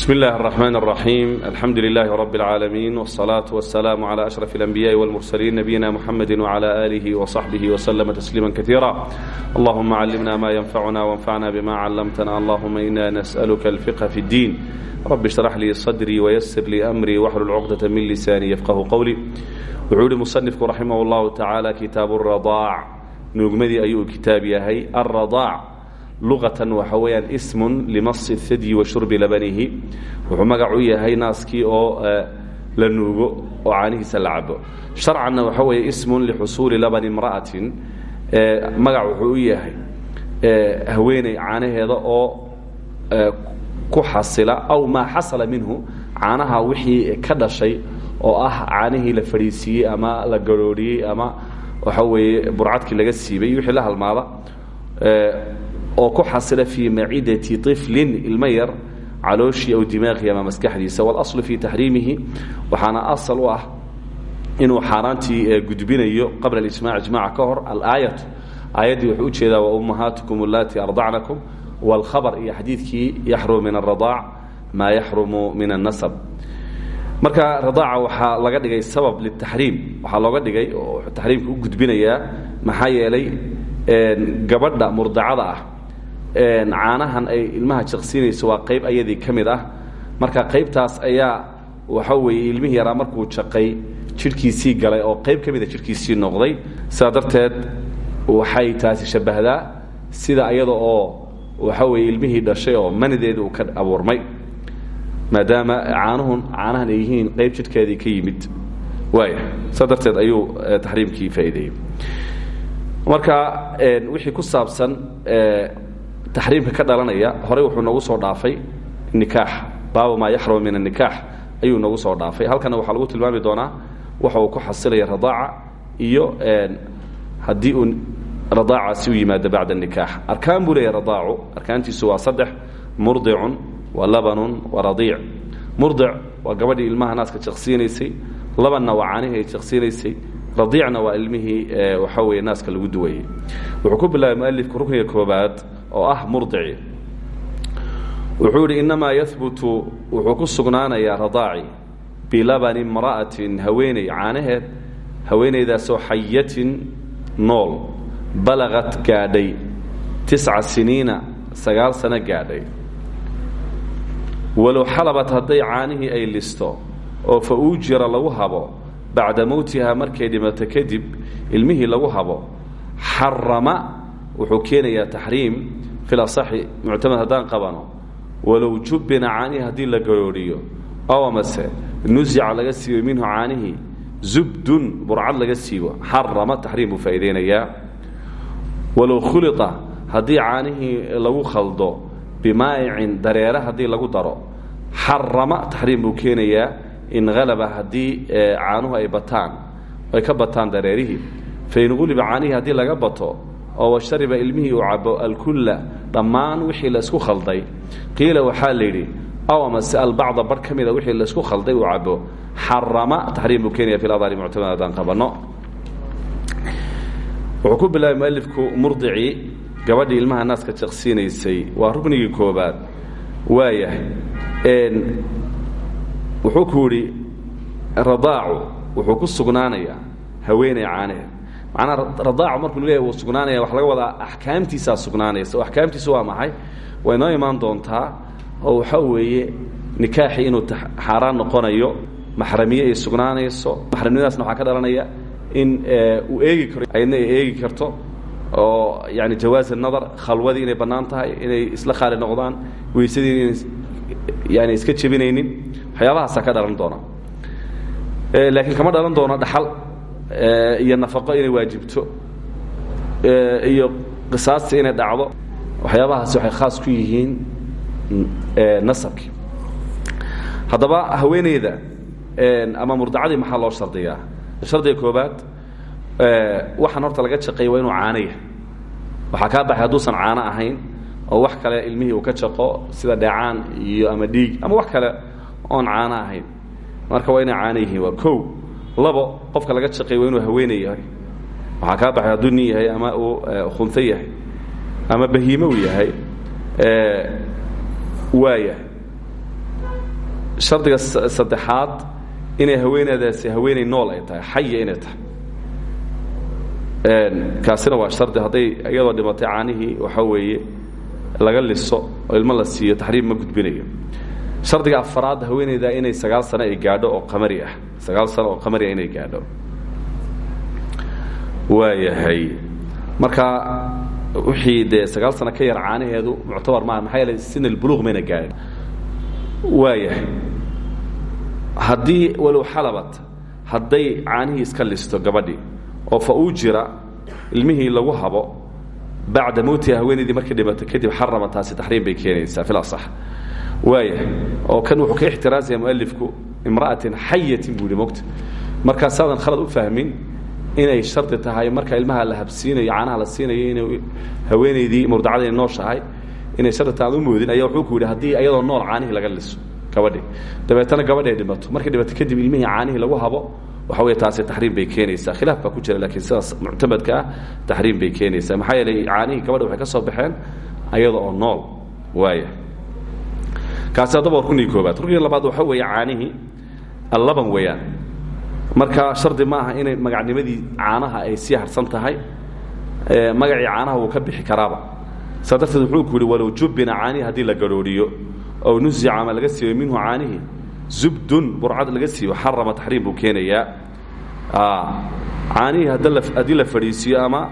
بسم الله الرحمن الرحيم الحمد لله رب العالمين والصلاة والسلام على أشرف الأنبياء والمرسلين نبينا محمد وعلى آله وصحبه وسلم تسليما كثيرا اللهم علمنا ما ينفعنا وانفعنا بما علمتنا اللهم إنا نسألك الفقه في الدين رب اشرح لي صدري ويسر لي أمري واحلل عقدة من لساني يفقه قولي وعود مصنفك رحمه الله تعالى كتاب الرضاع نجمدي أي كتاب يهي الرضاع luqatan waxa weeyaan ismun limasi thadyi wa shurbi labanihi. Wuxuu magac u yahay naaskii oo la nuugo oo caanihiisa la cabo sharcanna waxa weeye ismun lixusuuli labani imra'atin. Magac wuxuu u yahay haweeney caanaheeda oo ku xasila aw maa xasala minhu caanaha wixii ka dhashay oo ah caanihii la fadhiisiiyey ama la garooriyey ama waxa weeye burcadkii laga siibay wixii la halmaada oo ku xasila fii macidati طiflin ilmo yar calooshii aw dimaaqihi ama maskaxdiisa wاlaصlu fii taxriimihi waxaana asal u ah inuu xaaraantii gudbinayo qabla اlijmac ijmaca ka hor alaayatu aayaddii wuxuu ujeedaa waummahaatukum اlati ardacnakum wاlkhabr iyo xadiidkii yaxrumu min الradaac maa yaxrumu min الnasab marka radaaca waxaa laga dhigay sabab litaxriim waxaa looga dhigay oo taxriimka u gudbinayaa maxaa yeelay gabadha murdacada ah caanahan ay ilmaha jaqsiinayso waa qayb ayadii ka mid ah. Marka qaybtaas ayaa waxa weeye ilmihii yaraa markuu jaqay jidhkiisii galay oo qayb ka mida jidhkiisii noqday. Sidaa waxay taasi shabbahdaa sida iyada oo waxa weeye ilmihii dhashay oo manideeda uu ka abuurmay. Maadaama caanuhun caanahan ay yihiin qayb jidhkeedii ka yimid. Waaya sidaa ayuu taxriimkii faa'iideeyey. Marka wixii ku saabsan taxriimka ka dhalanaya horey wuxuu noogu soo dhaafay nikaax. Baabu maa yaxrumu min anikaax ayuu noogu soo dhaafay. Halkana waxaa lagu tilmaami doonaa waxa uu ku xasilaya radaaca iyo haddii uu radaacaasi u yimaado bacda nikaax. Arkaan buu leeyahy radaacu. Arkaantiisu saddex. Murdicun wa labanun wa radiic. Murdic waa gabadhii ilmaha naaska jaqsiinaysay labanna waa caanihii ay jaqsiinaysay radiicna waa ilmihii waxa weeye naaska lagu duwayey wuxuu ku bilaabay mualifku rukniga koobaad oo ah murdici wuxuu idhi innamaa yahbutu wuxuu ku sugnaanayaa radaaci bilabani imra'atin haweeney caanaheed haweeneydaasoo xayatin nool balaqad gaadhay tisca siniina sagaal sano gaadhay. Walow xalabat hadday caanihii ay listo oo fa uujira lagu habo bacda mowtiha markay dhimato kadib ilmihii lagu habo xarama wuxuu keenayaa taxriim fil asaxi muctamad haddaan qabano walow jubbina caanihi haddii la garooriyo ow amase nusica laga siibo minhu caanihii zubdun burcad laga siibo xarama taxriim buu faa'iideynayaa walow khulia haddii lagu khaldo bimaa'icin dareere haddii lagu daro xarama taxriim buu in halaba haddii caanuhu ay bataan ay ka bataan dareerihii fain quliba caanihii haddii laga bato oo washariba ilmihii uu cabo alkulla dhammaan wixii la isku khalday. Qiila waxaa la yidhi aw amase albacda bar ka mida wixii la isku khalday uu cabo xarama taxriim buu keenaya fi adaari muctamad qabanno wuxuu ku bilaabay mualifku murdicii ilmaha naaska jaqsiinaysay. Waa ruknigii koobaad waayahay wuxuu ku yidhi radaacu wuxuu ku sugnaanayaa haweeney caanaheed macnaa radaacu markuu leeyahy wuu sugnaanaya wax laga wadaa axkaamtiisaa sugnaanaysa. Oo axkaamtiisu waa maxay? Way noo imaan doontaa oo waxaa weeye nikaaxii inuu xaaraan noqonayo maxramiye ay sugnaanayso. Maxramnimadaasna waxaa ka dhalanaya in uu eegi karo ayadna ay eegi karto oo yani jawaaz nadar khalwadii inay bannaan tahay inay isla khaali noqdaan weysadii inay yani iska jebinaynin. Waxyaabahaasaa ka dhalan doona. Laakiin kama dhalan doono dhaxal iyo nafaqo inay waajibto. Iyo qisaasti inay dhacdo. Waxyaabahaasi waxay khaas ku yihiin nasabkii haddaba haweeneyda ama murdacadii maxaa loo shardiyaa? Shardiga koobaad waxaan horta laga jaqay waa inuu caanaya waxaa kaa baxay hadduusan caano ahayn oo wax kale ilmihii uu ka jaqo sida dheecaan iyo ama dhiig ama wax kale oon caano ahayn. Marka waa inay caano yihiin waa o labo qofka laga waa inuu haweeney yahay. Waxaa baxay hadduu ama uu khunto yahay ama bahiime uu yahay waa yahay. Shardiga saddexaad inay haweeneydaasi haweeney nool ay tahay xaya inay tahay. Kaasina waa shardi hadday iyadoo dhimatay caanihii waxaa weeye laga liso ilmo la siiyo taxriim ma gudbinayo shardiga afaraad haweeneyda inay sagaal sano ay gaadho oo qamari ah. Sagaal sano oo qamari ah inay gaadho. Waayahay. Marka wixii dee sagaal sano ka yar caanaheedu muctabar maaha maxaa yeelay sin albuluuq mayna gaadhin. Waayahay. Haddii walow xalabat hadday caanihii iska listo gabadhii oo fa uu jira ilmihii lagu habo bacda mowtiha haweenaydii markay dhimato kadib xarama taasi taxriim bay keenaysaa fil waayahay oo kan wuxuu ka ixtiraazaya mualifku imra'atin xayatin buu yihi mogta markaasaadan khalad u fahmin inay shardi tahay marka ilmaha la habsiinayo caanaha la siinayo inay haweenaydii murdacada inay nooshahay inay shardi tahay u moodin ayaa wuxuu ku yidhi haddii iyadoo nool caanihii laga liso gabadhi. Dabeetana gabadhi ay dhimato. Markay dhimato kadib ilmihii caanihii lagu habo waxa wey taasi taxriim bay keenaysaa. Khilaaf baa ku jira laakiin sidaas muctamadka ah bay keenaysaa. Maxaa yeelay caanihii gabadha waxay ka soo baxeen ayada oo nool waaya kaasi haddaba waa ruknigii koobaad rukniga labaad waxa weeye caanihii allaban weeyaan. Marka shardi ma aha inay magacnimadii caanaha ay sii harsan tahay magacii caanaha wuu ka bixi karaaba. Saa wuxuu ku yidhi walow jubbina caanihi haddii la garooriyo ow nusica ama laga siibo minhu caanihi zubdun burcad laga siibo xarama taxriim buu keenayaa. Caanihii haddii la fadhiisiiyo ama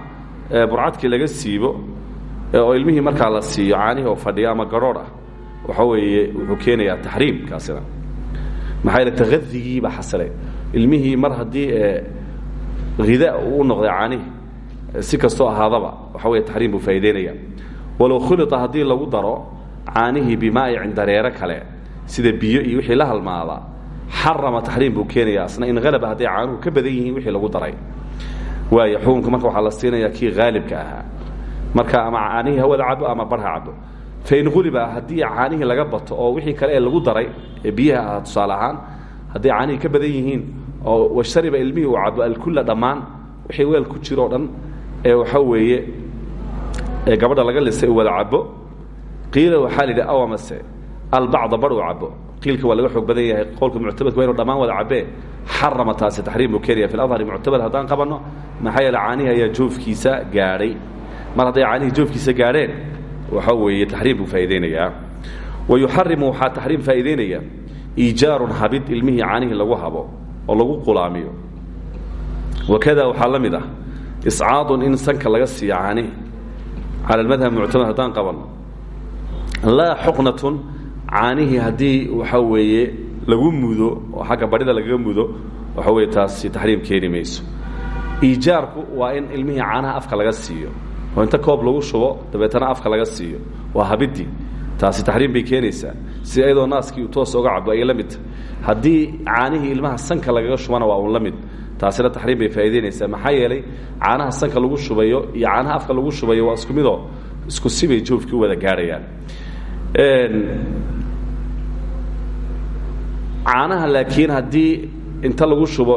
burcadkii laga siibo oo ilmihii markaa la siiyo caanihii oo fadhiya ama garoodh ah waxa weeye wuxuu keenayaa taxriim kaasina maxaa yeele taqadigii baa xasilay. Ilmihii mar haddii hida uu noqday caanihi si kastoo ahaadaba waxa wey taxriim buu faa'idaynaya walow khulita haddii lagu daro caanihii bimaa'icin dareero kale sida biyo iyo wixii la halmaada xarama taxriim buu keenaya asna in halaba hadday caanuhu ka badan yihiin wixii lagu daray. Waaya xukunka marka waxaa la siinaya kii haalibka ahaa. Marka ama caanihii hawada cabo ama barha cabo fain uliba haddii caanihii laga bato oo wixii kale ee lagu daray ee biyaha ahaa tusaale ahaan hadday ka badan yihiin oo washariba ilmihii uu cabo alkulla dhammaan wixii weel ku jiro dhan ee waxa weeye ee gabadha laga lisay uu wada cabo qiila waxaa la yidhi awamase albacda bar uu cabo qiilka waa laga xoog badan yahay qowlka muctamadka waa inu dhammaan wada cabee xarama taasi taxriim buu keenaya fi ladhari muctamad haddaan qabanno maxaa yeele joofkiisa gaadhay. Mar hadday caanihii joofkiisa gaadheen waxa weeye taxriim buu faa'iidaynayaa wa yuxarimu waxaa taxriim faa'iidaynaya iijaarun habid ilmihii caanihii lagu habo oo lagu qulaamiyo. Wakada waxaa la mid ah iscaadun in sanka laga siiyo caanihi cala almadhab muctamad haddaan qabanno laa xuqnatun caanihii haddii waxa weeye lagu mudo oo xagga badhida lagaga mudo waxa weye taasi taxriim keeni mayso. Iijaarku waa in ilmihii caanaha afka laga siiyo oo inta koob lagu shubo dabeetana afka laga siiyo. Waa habidii taasi taxriim bay keenaysaa. Si ayadoo naaskii uu toos oga cabo ayay la mid tahay. Ilmaha sanka lagaga shubana waa uun la mid. Taasina taxriim bay faa'idaynaysaa maxaa yeelay caanaha sanka lagu shubayo iyo caanaha afka lagu shubayo waa isku midoo isku sibay joofkii u wada gaadhayaan caanaha laakiin haddii inta lagu shubo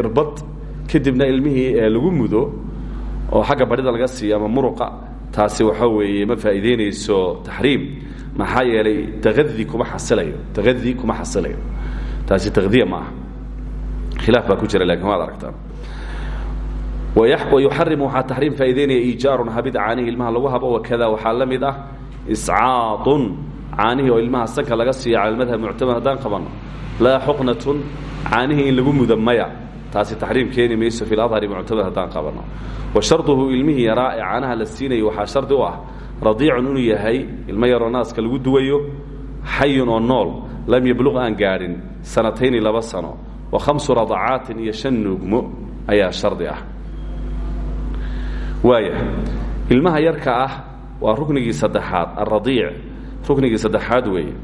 irbad kadibna ilmihii lagu mudo oo xagga badhida laga siiyo ama muruqa taasi waxa weeye ma faa'iidaynayso taxriim. Maxaa yeelay taqadi kuma xasilayo taqadi kuma xasilayo. Taasi taqdiya ma aha. Khilaaf baa ku jira laakiin waad aragtaan wayuxarimu waxaa taxriim faa'idaynaya iijaarun habid caanihi ilmaha lagu habo wakada waxaa la mid ah iscaadun. Caanihii oo ilmaha sanka laga siiyo cala almadhab muctamad haddaan qabanno laa xuqnatun caanihii in lagu mudo maya taasi taxriim keeni mayso fi ladhari muctamad haddaan qabanno. Wa sharduhu ilmihii yaraa ee caanaha la siinayo waxaa shardi u ah. Radiicun inuu yahay ilmo yaroo naaska lagu duwayo xayun oo nool lam yabluq aan gaadhin sanatayni laba sano. Wa khamsu radacaatin iyo shan nuugmo ayaa shardi ah. Waaya ilmaha yarka ah waa ruknigii saddexaad alradiic ruknigii saddexaad weeye.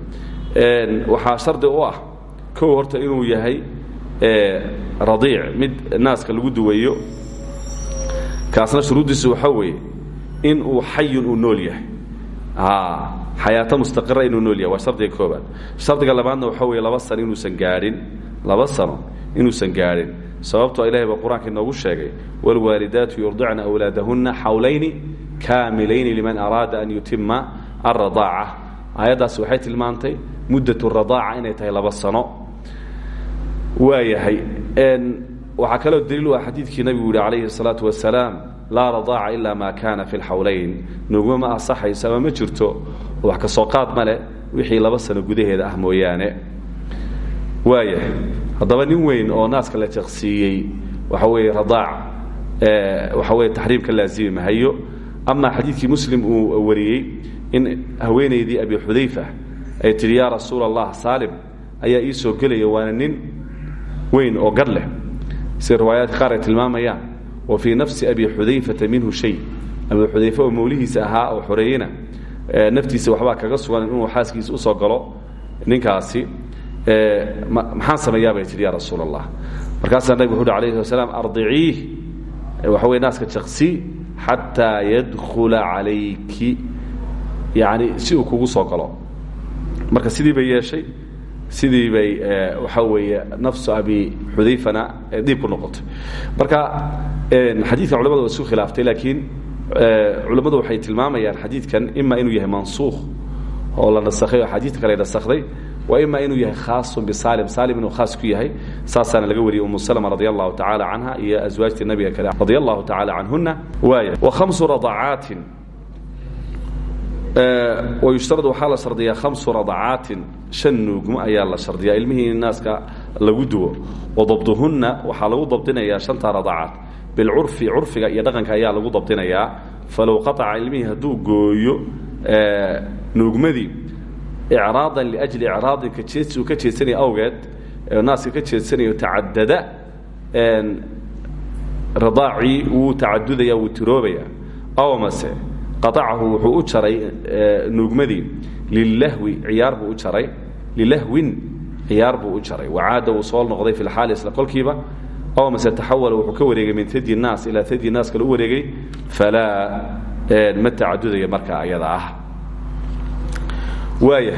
Waxaa shardi u ah kow horta inuu yahay radiic mid naaska lagu duwayo kaasna shuruuddiisu waxaa weeye in uu xayun uu nool yahay xayaato mustaqira inuu nool yahay waa shardiga koobaad shardiga labaadna waxaa weeye laba sano inuusan gaadhin laba sano inuusan gaadhin sababtoo ilahay baa qur-aanka inoogu sheegay wاlwaalidaatu yurdicna أwlaadahuna xawlayni kaamilayni liman araada an yutima aلradaaca aayaddaasi waxay tilmaantay muddat radaaca inay tahay laba sano waayahay waxaa kaloo daliil ah xadiidkii nabigu yihi calayhi الsalaatu wasalaam laa radaaca ila ma kana fi lxawlayn nugma ma asaxayso ama ma jirto. Wax ka soo qaad ma wixii laba sano gudaheeda ah mooyaane. Waayahay haddaba nin weyn oo naaska la jaqsiiyey waxa weeye radaac waxa weye taxriim ka laazimi mahayo ama xadiidkii muslim uu wariyey in haweenaydii abi xudayfa ay tihi yaa rasuul allah saalim ayaa waana nin weyn oo gadh leh sida riwaayaadka qaar ay tilmaamayaan wa fii nafsi abi xudayfata minhu shay. Abi xudayfe oo mawlihiisa ahaa oo xoreeyena naftiisa waxbaa kaga sugan inuu xaaskiisa u soo galo ninkaasi maxaan sameeyaa bay tihi ya rasuul allah markaasaa nabig wuxu uhi alayhi sala slam ardiciih waxa wey naaska jaqsi xataa yadkhula calayki. Yani si uu kugu soo galo. Marka sidii bay yeeshay sidii bay waxaa weeye nafsu abi xudayfana dhiib ku noqotay. Marka xadiidkan culamada waa isku khilaaftay laakiin culammadu waxay tilmaamayaan xadiidkan ima inuu yahay mansuukh oo la nasakhay oo axaadiidta kale nasakday wa ima inuu yahay khaasun bisalim salim inuu khaas ku yahay saasaana laga wariyey umu salma radi allahu tacala canha iyo aswaajtii nabiga kale radi allahu tacala canhuna waaya wa khamsu radacaatin wayushtarad waxaa la shardiyaa khamsu radacaatin. Shan nuugmo ayaa la shardiyaa. Ilmihii naaska lagu duwo. Wadabduhunna waxaa lagu dabdinayaa shanta radacaat bilcurfi curfiga iyo dhaqanka ayaa lagu dabdinayaa falow qaaca ilmihii hadduu gooyo nuugmadii icraadan liajli icraadin kajeedsi uu ka jeedsanaya awgeed naaska ka jeedsanayo tacadada radaacii wuu tacadudaya wuu tiroobaya. Aw mase qaacahu wuxuu u jaray nuugmadii. Lilahwi ciyaar u jaray. Lilahwin ciyaar u jaray. Wacaada wuu noqday fi lxaali isla kolkiiba aw mase taxawala wuxuu ka wareegay min tadyi naas ilaa tadyi naas kale u wareegay. Falaa ma tacadudaya markaa ayada ah. Waaya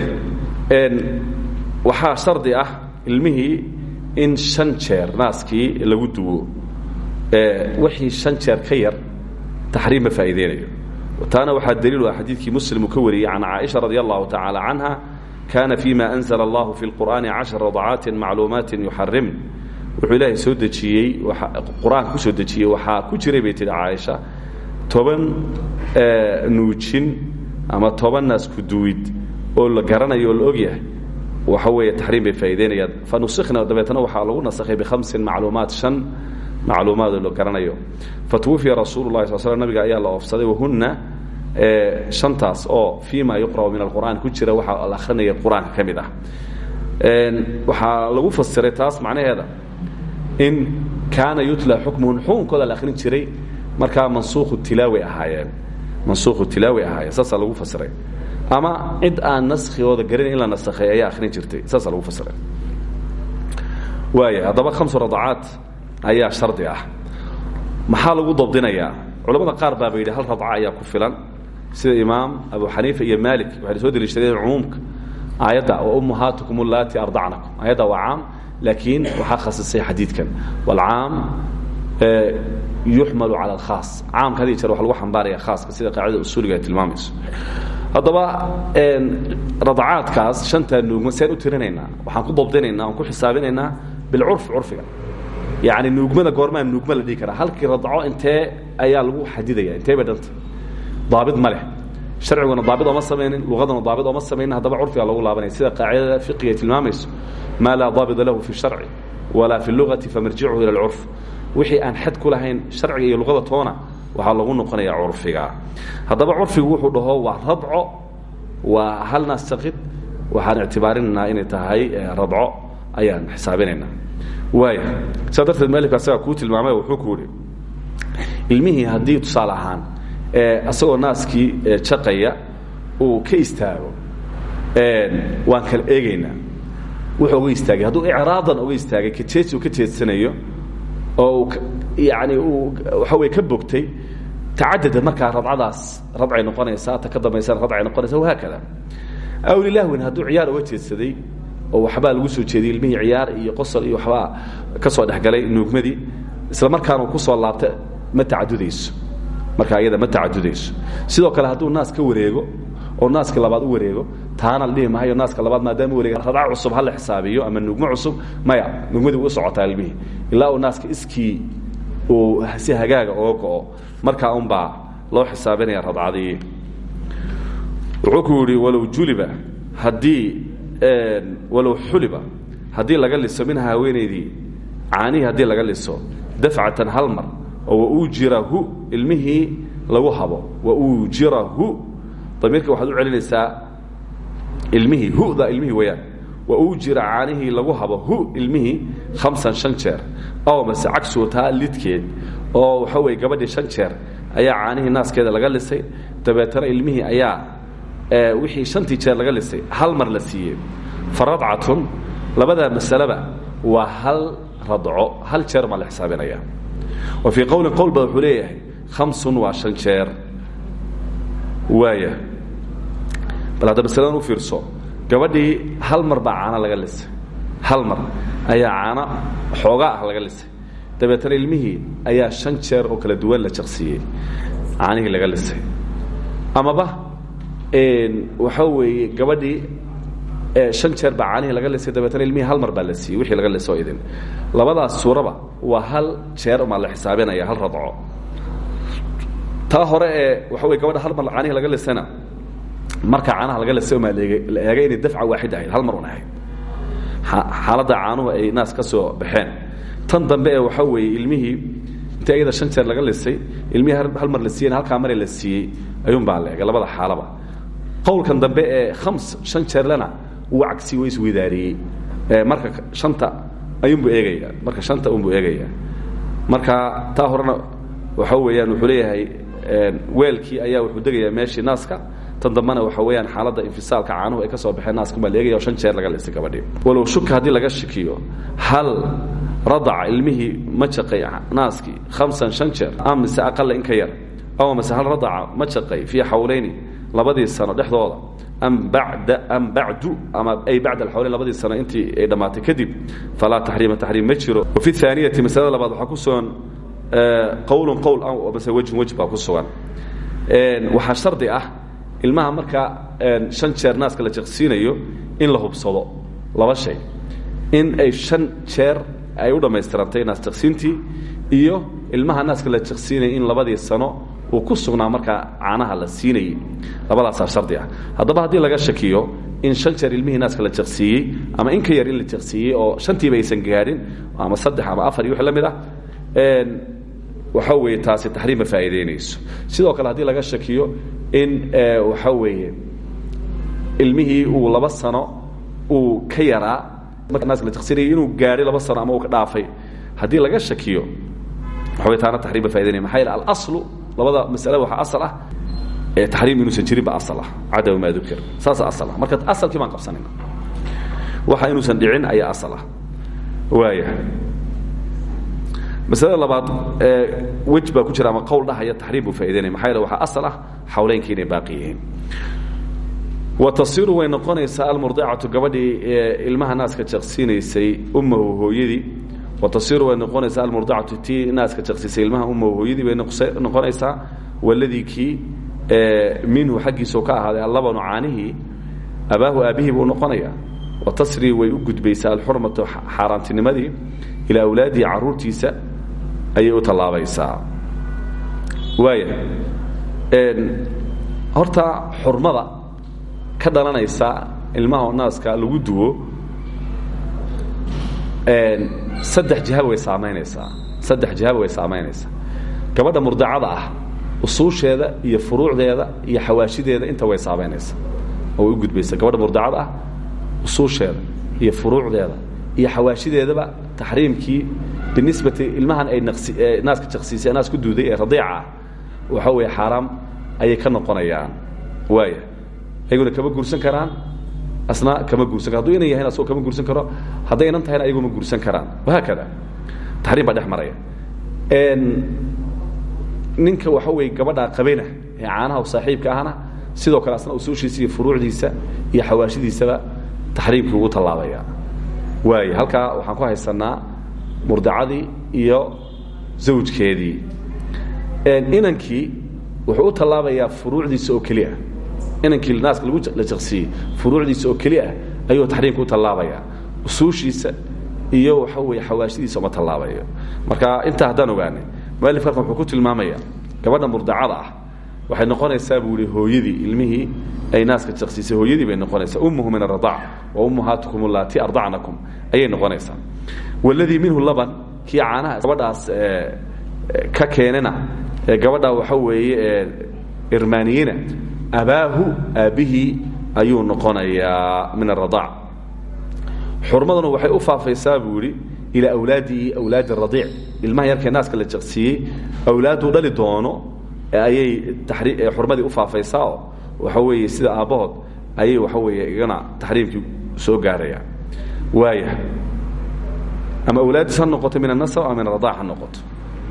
waxaa shardi ah ilmihii in shan jeer naaskii lagu duwo. Wixii shan jeer ka yar taxriim ma taana waxaa daliilu ah xadiidkii muslim uu ka wariyey can caaisha radi allahu tacaala canha kana fima anzla allahu fi lqur'ani cashar radacaatin macluumaatin yuxarimn wuxuu ilaahay soo dejiyey qur'aanka ku soo dejiyey waxaa ku jiray bay tihi caaisha toban nuujin ama toban naas ku duwid oo la garanayo oo la ogyahay waxa weeye taxriim bay faa'ideynayaan fa nusikhna dabeetana waxaa lagu nasakhay bikhamsin macluumaat shan macluumaad la garanayo. Fatwufiya rasuulu lahi sal sl nabiga ayaa la oofsaday wahunna shantaas oo fii ma yuqra'u min alqur'an ku jira waxaa la akhrinaya qur'aanka ka mid ah. Lagu fasiray taas macnaheeda in kaana yutla xukmuhun xukunkooda la akhrin jiray markaa mansuukhu tilaawi ahaayeen. Mansuukhu tilaawi ahaayeen saasaa lagu fasiray. Ama cid aan naskigooda garanay in la nasakhay ayaa akhrin jirtay saasaa lagu fasiray. Waaya haddaba khamsu radacaat ayaa shardi ah. Maxaa lagu dabdinayaa culamada qaar baaba yidhi hal radca ayaa ku filan. Sida imaam abu xaniifa iyo maalik waxay soo deliishadeen cumuumka. Aayadda wa ummahaatukum allaati ardacnakum. Aayadda waa caam laakiin waxaa khasisay xadiidkan. Walcaam yuxmalu cala alkhaas caamka had iyo jeer waxa lagu xambaaraya khaaska sida qaacidada usuuliga ay tilmaamayso. Haddaba radacaadkaas shantaa nuugma seen u tirinaynaa. Waxaan ku dabdinaynaa aan ku xisaabinaynaa bilcurf curfiga yacni nuugmada goormaa nuugma la dhihi karaa. Halkii radco intee ayaa lagu xadidaya. Intee bay dhanta daabid ma leh. Sharciguna daabid ooma samaynin luqaduna daabid ooma samaynin haddaba curfiga lagu laabanaya. Sida qaacidada fiqiga tilmaamayso maa laa daabida lahu fi sharci walaa fi lugati famarjichu ila alcurf wixii aan xad ku lahayn sharciga iyo luqada toona waxaa lagu noqonaya curfiga. Haddaba curfigu wuxuu dhaho waa radco waa hal naas saqid. Waxaan ictibaarinaynaa inay tahay radco ayaan xisaabinaynaa darteed malifka asagaa kuu tilmaamay wuxuu ku yihi ilmihii haddii tusaale ahaan isagoo naaskii jaqaya uu ka istaago waan kala eegaynaa. Wuxuu uga istaagay. Hadduu icraadan uga istaagay kajeedsi uu ka jeedsanayo oo yani uu waxa wey ka bogtay tacadada markaa radcadaas radcay noqonaysaa ta ka dambaysana radcay noqonaysa wahaakada. Awlilahwin hadduu ciyaar uga oo waxbaa lagu soo jeediyey ilmihii ciyaar iyo qosol iyo waxbaa ka soo dhexgalay nuugmadii isla markaana ku soo laabta ma tacadudayso. Markaa iyada ma tacadudayso. Sidoo kale hadduu naas ka wareego oo naaskii labaad u wareego taana la dhihi maayo naaska labaad maadaama wareega radca cusub ha xisaabiyo ama nugmo cusub maya nugmadii u socotaa ilmihii. Ilaa uu naaska iskii uu si hagaaga oga go'o markaa unbaa loo xisaabinaya radcadii wuxuu ku yidhi walow juliba haddii walow xuliba haddii laga liso minha haweenaydii caanihii haddii laga liso dafcatan hal mar oo waujirahu ilmihii lagu habo waujirahu damiirka waxaad u celinaysaa ilmihii huda ilmihii weyaan waujira caanihii lagu habo hu ilmihii hamsan shan jeer aw mase cagsuhu taa lidkeed oo waxa weye gabadhii shan jeer ayaa caanihii naaskeeda laga lisay dabeetana ilmihii ayaa wixii shantii jeer laga lisay hal mar la siiyey. Fa radcatun labadaa masaleba waa hal radco hal jeer maa la xisaabinaya. Wa fii qowlin qowl ba wuxuu leeyahay hamsun waa shan jeer. Waaya bal hadda masaladan u fiirso gabadhii hal mar baa caano laga lisay. Hal mar ayaa caano xoogaa ah laga lisay. Dabeetana ilmihii ayaa shan jeer oo kala duwan la jaqsiiyey caanihii laga lisay. Amaba waxaa weeye gabadhii shan jeer baa caanihii laga lisay dabeetana ilmihii hal mar baa la siiyey wixii laga lisoo idin. Labadaas suuraba waa hal jeer maa la xisaabinaya hal radco. Taa hore ee waxa wey gabadha hal mar caanihii laga lisayna markaa caanaha laga lisay maa la eegay inay dafca waaxid ahayd hal mar un ahayd. Xaaladda caanuhu ay naas ka soo baxeen. Tan dambe ee waxaa weeye ilmihii intii ayada shan jeer laga lisay ilmihii hal mar la siiyeyna halkaa mare la siiyey ayuunbaa la eegay labada xaalaba qowlkan dambe ee khams shan jeerlena wuu cagsi wa isweydaariyey marka shanta ayuunbuu eegaya. Marka shanta unbuu eegaya. Marka taa horena waxa weeyaan wuxuu leeyahay weelkii ayaa wuxuu degayaa meeshii naaska. Tan dambena waxa weeyaan xaaladda infisaalka caanuhu ay ka soo baxeen naaska baa la eegaya oo shan jeer laga lisay gabadhii. Walow shuka haddii laga shakiyo hal radaca ilmihii ma jaqay naaskii. Hamsan shan jeer am mise aqala in ka yar. Aw mase hal radaca ma jaqay fii xawlayni labadii sano dhexdooda am bada am bacdu ama ay bacda alxawleyn labadii sano intii ay dhammaatay kadib falaa taxriima taxriim ma jiro. Wafi aaniyati masalada labaad waxaa ku sugan qowlun qowl mase wejin wej baa ku sugan. Waxaa shardi ah ilmaha markaa shan jeer naaska la jaqsiinayo in la hubsado laba shay. In ay shan jeer ay u dhammaystirantay naas jaqsiintii iyo ilmaha naaska la jaqsiinaya in labadii sano uu ku sugnaa markaa caanaha la siinayey labadaasaa shardi ah. Haddaba haddii laga shakiyo in shan jeer ilmihii naaska la ama in ka yar in la jaqsiiyey oo shantiiba aysan gaadhin ama saddex ama afar iyo wix la mid ah waxaa taasi taxriim ma sidoo kale haddii laga shakiyo in waxaa weeye ilmihii uu laba sano uu ka yaraa marka naaska la jaqsiinayay inuu gaadhay laba sano ama uu ka dhaafay haddii laga shakiyo waxa way taana taxriim ma faa'idaynaya maxaa yeele labada masalada waxaa asal ah taxriim inuusan jirin ba asal ah cadaw maa dukir saasa asal ah. Marka asalkii baan qabsanayna waxa inuusan dhicin ayaa asal ah. Waaya masalada labaad wej baa ku jira ama qowl dhahaya taxriim buu faa'idaynaya maxaa yeele waxaa asal ah xawleynkii inay baaqi yihiin. Wa tasiru way noqonaysaa almurdicatu gabadhii ilmaha naaska jaqsiinaysay ummahu hooyadii wa tasiru way noqonaysaa almurdicatu tii naaska jaqsiisay ilmaha ummahu hooyadii bay noqonaysaa waladii kii minhu xaggiisao ka ahaaday allabanu caanihii abaahu aabbihii buu noqonayaa wa tasri way u gudbaysaa alxurmatu xaaraantinimadii ilaa awlaadihi caruurtiisa ayay u tallaabaysaa waaya horta xurmada ka dhalanaysa ilmaha oo naaska lagu duwo saddex jihaba way saamaynaysaa. Saddex jihaba way saamaynaysaa. Gabadha murdacada ah usuusheeda iyo furuucdeeda iyo xawaashideeda inta way saamaynaysaa. Oo way u gudbaysaa. Gabadha murdacada ah usuusheeda iyo furuucdeeda iyo xawaashideedaba taxriimkii binisbati ilmahan ay naaska jaqsiisay naas ku duuday ee radiica ah waxa weeye xaaraam ayay ka noqonayaan. Waaya ayaguna kama guursan karaan asna kama guursan kara haduu inan yahayn asagoo kama guursan karo hadday inan tahayna ayagu ma guursan karaan. Wahaakada taxriim baa dhex maraya. Ninka waxa weeye gabadhaa qabayna ee caanaha u saaxiibka ahna sidoo kale asna usuushiisa iyo furuucdiisa iyo xawaashidiisaba taxriimkii ugu tallaabaya. Waaya halkaa waxaan ku haysanaa murdacadii iyo zawjkeedii. Inankii wuxuu u tallaabayaa furuucdiisa oo keliya inankii naaska lagu la jaqsiiyey furuucdiisa oo keli ah ayuu taxriimka u tallaabaya. Usuushiisa iyo waxa weeye xawaashidiisa uma tallaabayo. Marka intaa haddaan ogaanay mualif halkan wuxuu ku tilmaamaya gabadha murdacada ah. Waxay noqonaysaa buu ihi hooyadii ilmihii ay naaska jaqsiisay hooyadii bay noqonaysaa. Ummuhu min aradaac wa ummuhaatukum allaati ardacnakum. Ayay noqonaysaa. Waladii minhu laban kii caanaha gabadhaas ka keenana ee gabadha waxa weeye irmaaniyina abaahu aabbihii ayuu noqonayaa min aradaac xurmaduna waxay u faafaysaa buu idhi ilaa awlaadihi awlaadi radiic ilmaha yarkee naaska la jaqsiiyey awlaadduu dhali doono ayay xurmadii u faafaysaao waxa weeye sida aabbahood ayay waxa weeye igana taxriimkii soo gaaraya. Waaya ama awlaaddiis ha noqoto min anasab ama min aradaac ha noqoto.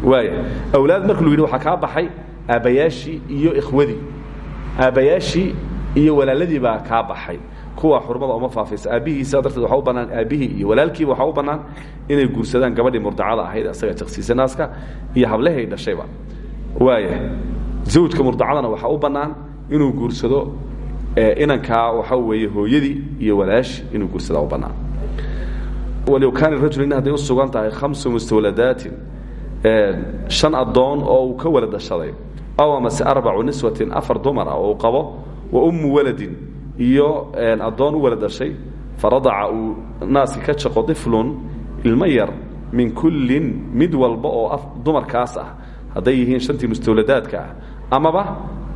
Waaya awlaad marka lu yidhi waxaa kaa baxay aabbayaashii iyo ikhwadii aabbayaashii iyo walaaladii baa kaa baxay. Kuwa xurmada uma faafaysa aabbihiisa darteed waxaa u bannaan aabbihii iyo walaalkiiba waxaa u bannaan inay guursadaan gabadhii murdacada ahayd asaga jaqsiisa naaska iyo hablehay dhashayba. Waaya zawjka murdacadana waxaa u bannaan inuu guursado inankaa waxa weeye hooyadii iyo walaashi inuu guursadaa u bannaan. Walow kaana rajul in hadday u khamsu mustawladaatin shan addoon oo uu ka wala dhashaday aw amase arbacu niswatin afar dumar ah oo qabo wa ummu waladin iyo addoon u wala dhashay faradaca ka jaqo iflun ilmo min kullin mid walba oo dumarkaas ah hadday yihiin shantii mustawladaadka ah amaba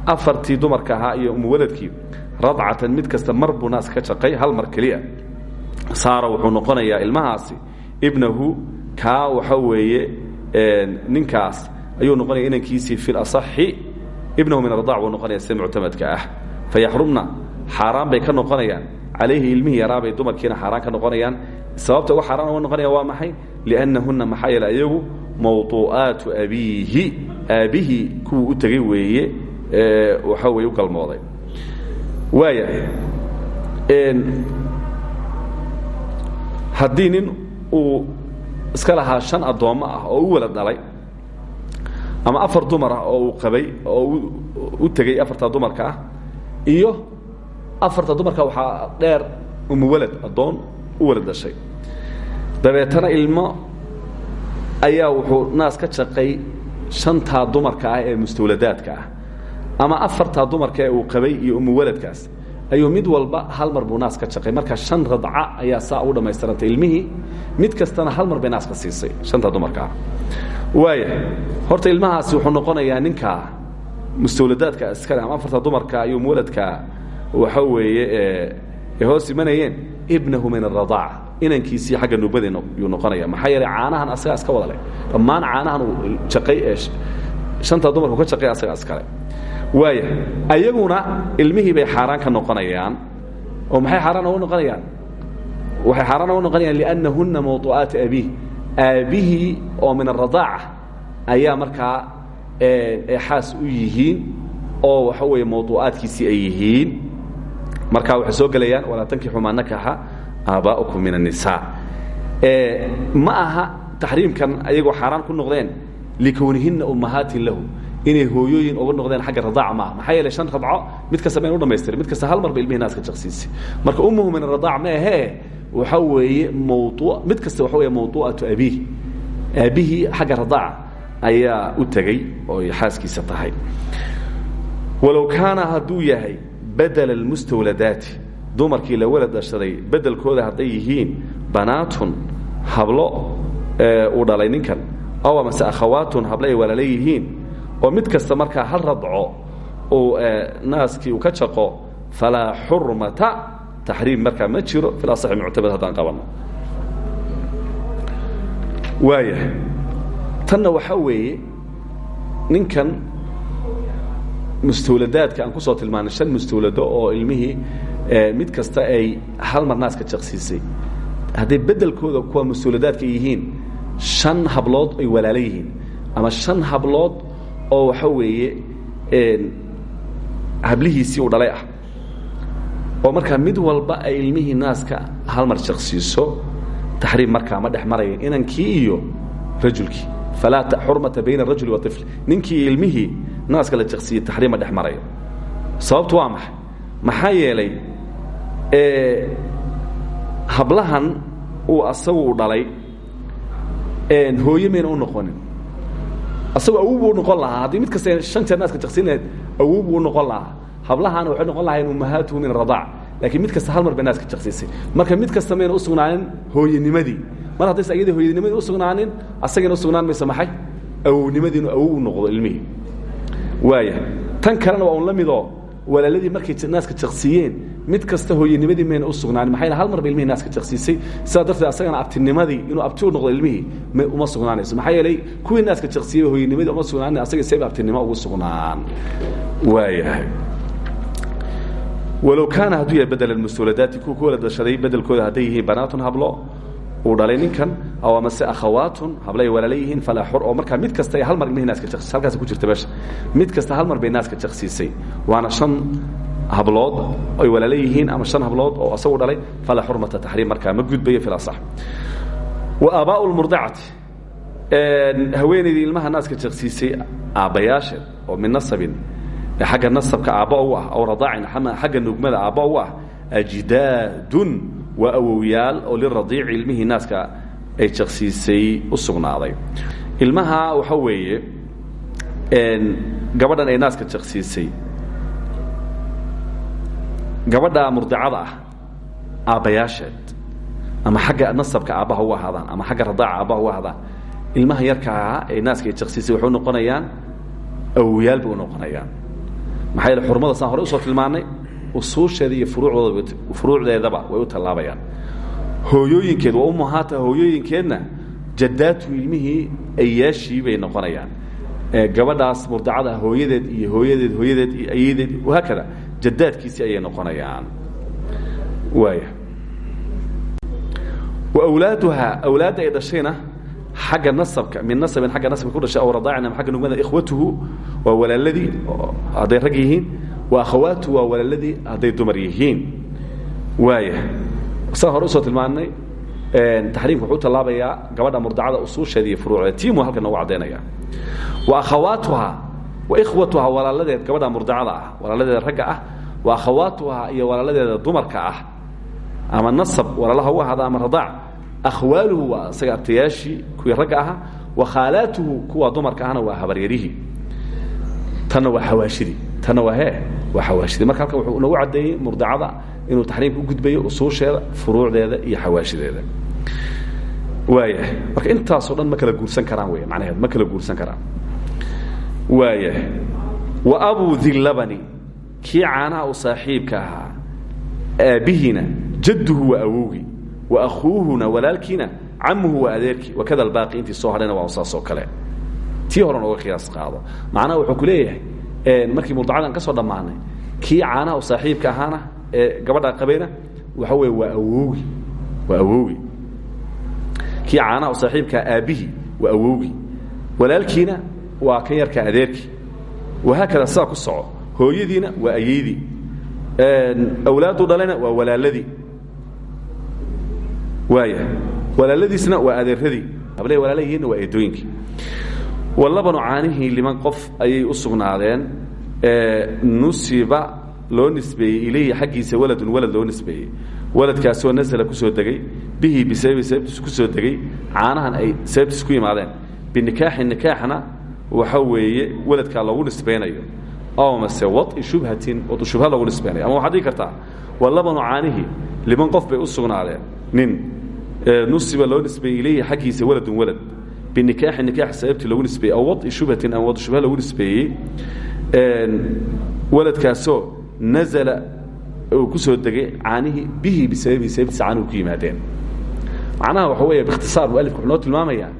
afartii dumarka ahaa iyo umuwaladkii radcatan mid kasta mar naas ka jaqay hal mar keliya saara wuxuu noqonayaa ilmahaasi ibnahu kaa waxa weeye ninkaas ayuu noqonaya inankiisii fi lasaxi ibnahu min aradac buu noqonaya sida muctamadka ah. Fayaxrumna xaaraan bay ka noqonayaan. Calayhi ilmihii yaraabay dumarkiina xaaraan ka noqonayaan. Sababta uga xaaraan uga noqonaya waa maxay? Liannahunna maxaa yeele ayagu mawduu'aatu abiihi aabbihii kuwuu u tegey weeye waxa weye u galmooday. Waaya haddii nin uu iska lahaa shan addoommo ah oo u wala dhalay ama afar dumar ah oo qabay oo u tegey afartaa dumarka ah iyo afarta dumarka waxaa dheer umuwalad addoon u wala dhashay. Ilmo ayaa wuxuu naas ka jaqay shantaa dumarka ah ee mustawladaadka ah. Ama afartaa dumarka ee uu qabay iyo umuwaladkaas ayuu mid walba hal mar buu naas ka jaqay marka shan radca ayaa saa u dhammaystirantay ilmihii mid kastana hal mar bay naaska siisay shantaa dumarka ah waaya horta ilmahaasi wuxuu noqonayaa ninkaa mustawladaadka iskale ama afarta dumarka iyo umuwaladka waxa weeye ee hoos imanayeen ibnahu min aradaac inankiisii xagga nubada yuu noqonaya maxaa yeelay caanahan asagaa iska wada leh. Dhammaan caanahan uu jaqay ee shantaa dumarku ka jaqay asagaa iskale waaya ayaguna ilmihii bay xaaraan ka noqonayaan. Oo maxay xaaraan ugu noqonayaan? Waxay xaaraan ugu noqonayaan liannahunna mawduu'aati abiih aabbihii oo min aradaaca ayaa markaa xaas u yihiin oo waxa weeye mawduu'aadkiisii ay yihiin. Marka waxay soo gelayaan walaa tankixu maa nakaxa aabaa'ukum min الnisaa ma aha taxriimkan ayagoo xaaraan ku noqdeen likownihinna ummahaatin lahu inay hooyooyin uga noqdeen xagga radaaca maaha maxaa yeele shan radco mid kasta ma inu dhamaystira mid kasta hal mar ba ilmihi naaska jaqsiisay. Marka ummuhu min aradaac ma ahee waxa weeye mawduu mid kasta waxa weeye mawduu'atu abiih aabbihii xagga radaaca ayaa u tegey oo ay xaaskiisa tahay. Walow kaana hadduu yahay badela almustawladaati dumarkii la wala dhashaday bedelkooda hadday yihiin banaatun hablo uu dhalay ninkan ow amase akhawaatun hablo ay walaala yihiin oo mid kasta markaa hal radco uu naaskii uu ka jaqo falaa xurmata taxriim markaa ma jiro fi asaxi muctamad haddaan qabanno waaya tanna waxaa weeye ninkan mustawladaadka aan ku soo tilmaanay shan mustawlado oo ilmihii mid kasta ay hal mar naaska jaqsiisay hadday bedelkooda kuwa mustawladaadka yihiin shan hablood ay walaalo yihiin ama shan hablood oo waxa weeye hablihiisii uu dhalay ah oo markaa mid walba ay ilmihii naaska hal mar jaqsiiso taxriim markaa ma dhex marayan inankii iyo rajulkii. Falaa xurmata bayna arajuli waifl ninkii ilmihii naaska la jaqsiiyey taxriim ma dhex marayo sababtu waa maxay maxaa yeelay hablahan uu asagu u dhalay hooye mayna u noqonin. Asagoo awow buu noqon lahaa. Haddii mid kasta shan jeer naaska jaqsin lahayd awow noqon lahaa hablahaana waxay noqon lahayn ummahaatuhu min radaac laakiin mid kasta hal mar bay naaska marka mid kasta mayna u sugnaanin hooyenimadii mar haddaysa iyadii hooyanimadii u sugnaanin asagana u sugnaan maysa maxay? Awownimadii inuu awow u noqdo ilmihii. Waaya tan kalena waa un la walaaladii markay naaska jaqsiiyeen mid kasta hooyanimadii mayna u sugnaanin maxay hal ba ilmihii naaska jaqsiisay sidaa asagana abtinimadii inuu abti u noqdo ilmihii uma sugnaanayso. Maxaa yeelay kuwii naaska jaqsiyey hooyanimadii uma sugnaanin asaga seeba abtinimo ugu sugnaan. Waayahay walow kaana hadduu yahay bedel mustawladaati kuwa ku wala dashaday bedelkooda hadday yihiin banaatun hablo uu dhalay ninkan aw amase akhawaatun hablo ay walaala yihiin falaa xur oo markaa mid kasta ay hal mar ilmihii naaska jaqsiisay halkaas ku jirta meesha mid kasta hal mar bay naaska jaqsiisay waana shan hablood ay walaala yihiin ama shan hablood oo asagu dhalay falaa xurmata taxriim markaa ma gudbayo fil asax wa aabaa'u lmurdacati haweenaydii ilmaha naaska jaqsiisay aabbayaasheed oo min nasabin xagga nasabka aabba u ah aw radaacin xagga nugmada aabba u ah ajdaadun waa awowyaal oo liradiici ilmihii naaska ay jaqsiisay u sugnaaday. Ilmaha waxa weeye gabadhan ay naaska jaqsiisay gabadha murdacada ah aabbayaasheed ama xagga nasabka aabbaha u ahaadaan ama xagga radaaca aabbaha u ahaadaan ilmaha yarkaa ee naaska ay jaqsiisay waxay u noqonayaan awowyaal bay u noqonayaan maxaa yeele xurmada saan hore u soo tilmaannay usuusheeda iyo furuucdooda furuucdeedaba way u tallaabayaan. Hooyooyinkeed waa umahaata hooyooyinkeedna jadaatu ilmihii ayaashii bay noqonayaan. Gabadhaas murdacada hooyadeed iyo hooyadeed hooyadeed iyo ayadeed wahaakada jadaadkiisii ayay noqonayaan. Waaya. Wa awlaaduhaa awlaadda ay xagga nasabka min nasabin agga nasabka ku dhashay aw radaacin ama agga nugmada ikhwatuhu waa walaaladii hadday rag yihiin wa akhawaatuhu waa walaaladii hadday dumar yihiin. Waaya saan hore u soo tilmaanay taxriimka wuxuu tallaabayaa gabadha murdacada usuusheeda iyo furuucdeed tiimu halkan noogu caddaynaya wa akhawaatuhaa wa ikhwatuhaa walaaladeed gabadha murdacada ah walaaladeeda ragga ah wa akhawaatuhaa iyo walaaladeeda dumarka ah. Ama nasab walaalaha u ahaada ama radaac akhwaaluhu waa isaga abtayaashii kuwii ragga ahaa wa khaalaatuhu kuwa dumarka ahna waa habaryarihii tanna waa xawaashidii tanna waa hee waa xawaashidii marka halkan wuxuu nagu caddeeyey murdacada inuu taxriimka u gudbayo usuusheeda furuucdeeda iyo xawaashideeda waayahay marka intaasoo dhan ma kala guursan karaan wey macnaheed ma kala guursan karaan waayahay wa abuu dillabani kii caanaha u saaxiibka ahaa aabbihiina jadduhu waa awowgii wa akhuuhuna walaalkiina camuhu waa adeerkii. Wakada albaaqi intii soo hadhayna waa saasoo kale. Tii horan oga qiyaas qaado. Macnaha wuxuu ku leeyahay markii murdacadan ka soo dhammaanay kii caanaha u saaxiibka ahaana ee gabadha qabayna waxa weeye waa awoogi waa awoogi kii caanaha u saaxiibkaa aabbihii waa awowgii walaalkiina waa kan yarka adeerkii. Wahaakada sidaa ku soco hooyadiina waa ayeydii awlaadu dhalayna waa walaaladii waaya walaaladiisna waa adeeradii hablay walaala yihiinna waa eedooyinkii. Walabanu caanihii liman qof ayay u sugnaadeen nusiba loo nisbeeyey ilayhi xaggiisa waladun walad loo nisbeeyey. Waladkaasoo nasala ku soo degay bihi bisababi sababtiis ku soo degay caanahan ay sababtiis ku yimaadeen. Binikaaxi nikaaxna waxa weeye waladkaa loogu nisbaynayo mase wai shubhatin shubha loogu nisbaynayo ama waxaad dhigi kartaa walabanu caanihii liman qof bay u nin nusiba loo nisbeeyey ilayhi xaggiisa waladun walad. Binikaaxi nikaax sababtii loogu nisbeeyey aw wai shubhatin ama wad shubha loogu nisbeeyey waladkaasoo nazala uu ku soo degay caanihii bihi bisababii sababtiisa caanuhu ku yimaadeen. Macnaha waxa weeye bikhtisaar mualifku wuxuu noo tilmaamayaa.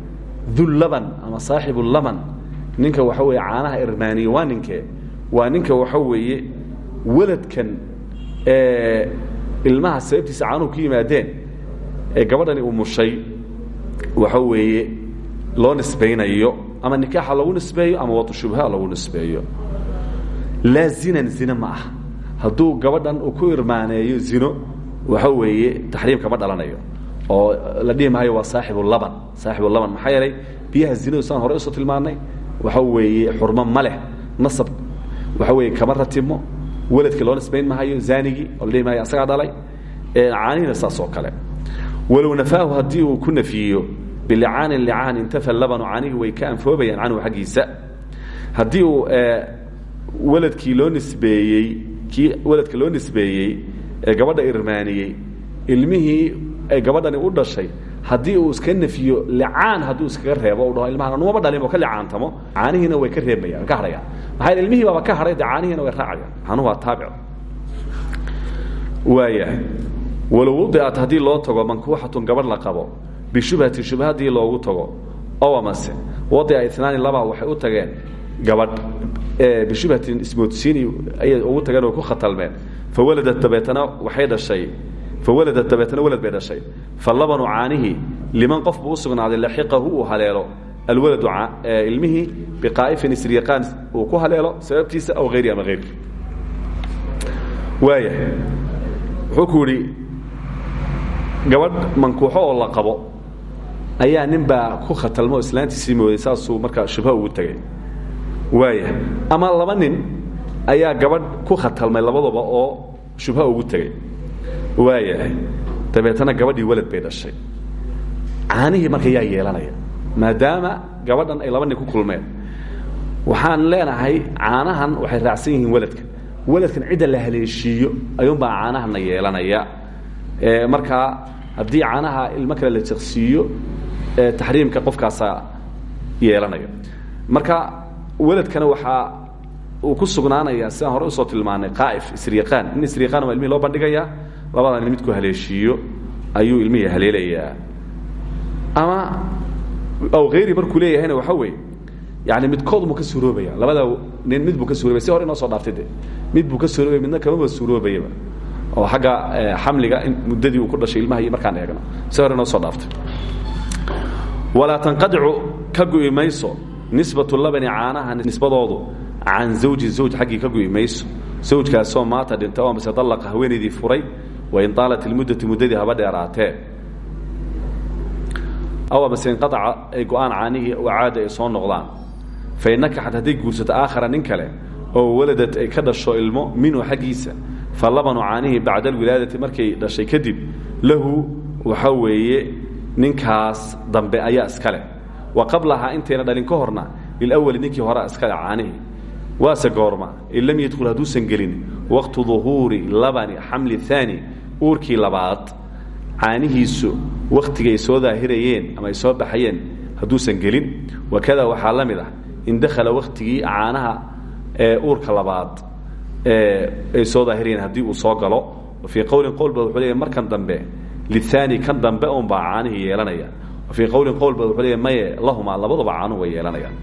Dullaban ama saaxibu laban. Ninka waxa weeye caanaha irmaaniya waa ninkee waa ninka waxa weeye waladkan ilmaha sababtiisa caanuhu ku yimaadeen ee gabadhani uu mushay waxa weeye loo nisbaynayo ama nikaaxa lagu nisbeeyo ama wadu shubha lagu nisbeeyo. Laa zinan zine ma ah gabadhan uu ku irmaaneeyo zino waxa weeye taxriim kama dhalanayo. Oo la dhihi maayo waa saaxibu laban saaxibu laban maxaa yeelay biyaha zinadu saan hore u soo tilmaanay waxa weeye xurmo ma nasab waxa weeye kama ratibmo waladkii loo nisbayn mahayo zaanigii oo la dhihi dhalay caanihina saas oo kale walow nafaahu haddii uu ku nafiyo bilicaanin licaan intafa labanu caanihii way ka anfoobayaan canhu xaggiisa. Haddii uu waladkii loo nisbeeyey kii waladka loo nisbeeyey ee gabadha irmaaniyey ilmihii ay gabadhani u dhashay haddii uu iska nefiyo licaan hadduu iskaga reebo u dhaho ilmahan anumaba dhalin oo ka licaantamo caanihiina way ka reebayaan ka hadhayaan maxaa yeel ilmihii ka hadhay dee way raacayaan. Canuhu waa taabic. Waayahay walow wadicat haddii loo tago mankuuxatun gabadh la qabo bishubhati shubha loogu tago ow amase wadica inaani laba waxay u tageen gabadh bishubhatin ismoodsiini ayay ugu tageen oo ku khatalmeen. Fawaladat dabeetana waxay dhashay fawaladat dabeetana walad bay dhashay. Falabanu caanihi liman qof buu u sugnaaday laxiqahu uu haleelo. Alwaladu ilmihii biqaa'ifin isriiqaan uu ku haleelo sababtiisa aw hayri ama hayrki waaya wuxuu gabadh mankuuxo oo la qabo ayaa nin baa ku khatalmo islaantiisii mooday saasuu markaa shubha ugu tegay waaya ama laba nin ayaa gabadh ku khatalmay labadaba oo shubha ugu tegey waayahay dabeetana gabadhii walad bay dhashay. Caanihii marka yaa yeelanaya maadaama gabadhan ay laba nin ku kulmeen. Waxaan leenahay caanahan waxay raacsan yihiin waladka. Waladkan cidda la haleeshiiyo ayuunbaa caanahana yeelanaya markaa haddii caanaha ilmo kale la jaqsiiyo taxriimka qofkaasaa yeelanaya marka waladkana waxaa uu ku sugnaanaya sidaan hore u soo tilmaanay qaa'if isriiqaan. Nin isriiqaan waa ilmihii loo bandhigayaa labada nin midku haleeshiiyo ayuu ilmihii haleelayaa. Ama aw hayri markuu leeyahayna waxaa weeye yani midkood muu ka suuroobaya labada nin mid buu ka suurobaya si hore inoo soo dhaaftay de mid buu ka suuroobaya midna kamaba suuroobayaba oo xagga xamliga in muddadii uu ku dhashay ilmaha iyo markaan eegno. Si soo dhaaftay. Walaa tanqadicu ka gu'i nisbatu labani caanaha nisbadoodu can zawji zawj xaggii ka gu'i mayso. Zawjkaasoo maata dhinta oo mise dallaqa haweenaydii furay wain taalat ilmuddatu muddadii haba dheeraatee. Aw amase inqaaca ay go'aan caanihii oo caada ay soo noqdaan. Fain nakaxad hadday guursato aakhara nin kale oo waladad ay ka dhasho ilmo minhu xaggiisa fa labanu caanihii bacda alwilaadati markay dhashay kadib lahu waxa weeye ninkaas dambe ayaa iskale wa qablahaa intayna dhalin ka horna lilawali ninkii horea iskale caanihii waase goorma in lam yadkhul hadduusan gelin waqtu duhuuri labani xamli aani uurkii labaad caanihiisu wakhtigay soo daahirayeen ama ay soo baxayeen hadduusan gelin. Wakada waxaa la ah in dakhala wakhtigii caanaha ee uurka labaad ay soo daahirayeen haddii uu soo galo. Fii qowlin qowl ba wuxuu leeyahy markan dambe liaani kan dambe unbaa caanihii yeelanaya. Fii qowlin qowl ba wuxuu leeyahy maye lahumaa labaduba caanuhu way yeelanayaan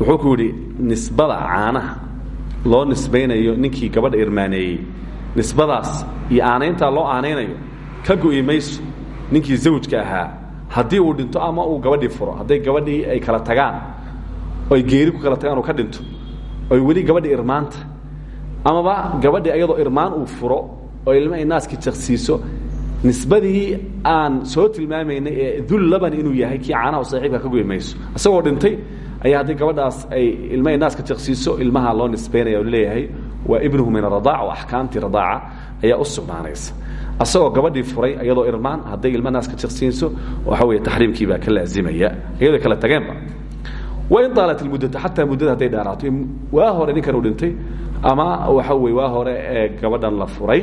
wuxuu ku yidhi nisbada caanaha loo nisbaynayo ninkii gabadha irmaaneeyey nisbadaas iyo aanayntaa loo aanaynayo ka go'i ninkii zawjka ahaa haddii uu dhinto ama uu gabadhii furo hadday gabadhii ay kala tagaan oy geeri ku kala tagaan uu ka dhinto oy weli gabadhii irmaanta amaba gabadhii ayadoo irmaan uu furo oo ilma ay naaskii jaqsiiso nisbadii aan soo tilmaamaynay ee dul laban inuu yahay kii caanaha saaxiibka ka go'i mayso. Dhintay ayaa haddii gabadhaas ay ilma ay naaska jaqsiiso ilmaha loo nisbaynaya oo leeyahay waa ibnuhu min aradaac oo axkaamtii radaaca ayaa u asagoo gabadhii furay iyadoo irmaan hadday ilma naaska jaqsiinso waxa weeye taxriimkii baa ka laazimaya kala tageenba wain daalat ilmuddata xataa muddada hadday dheeraato waa hore ninkan uu dhintay ama waxa weye waa hore ee gabadhan la furay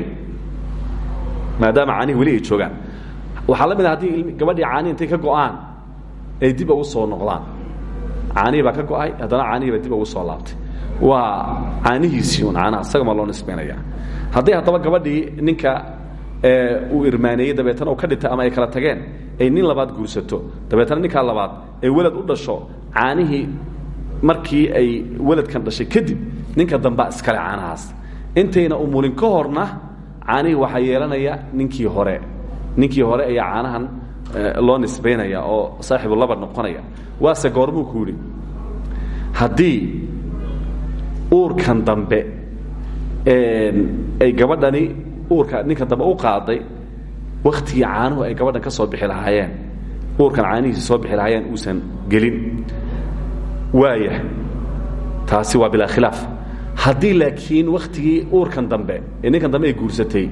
maadaama caanihi weli ay joogaan. La mid a haddii gabadhii caanihi intay ka go'aan ay dib ugu soo noqdaan. Caanihii baa ka go'ay haddana caanihii dib ugu soo laabtay. Waa caanihiisii un caanaha isagama loo nisbaynaya hadday haddaba gabadhii ninka uu irmaaneeyey dabeetana uu ka dhintay ama ay kala tageen ay nin labaad guursato dabeetana ninkaa labaad ay welad u dhasho caanihii markii ay weladkan dhashay kadib ninka dambaa iskale caanahaas. Intayna umulin ka horna caanihii waxaa yeelanaya ninkii hore. Ninkii hore ayaa caanahan loo nisbaynaya oo saaxibu laba noqonaya. Waase goormuu ku yidhi haddii uurkan dambe ay gabadhani uurka ninka dambe u qaaday waktigii caanuhu ay gabadhan ka soo bixi uurkan caanihiisi soo bixi uusan gelin waaya taasi waa bilaa khilaaf. Haddii laakiin wakhtigii uurkan dambe ee ninkan dambe ay guursatay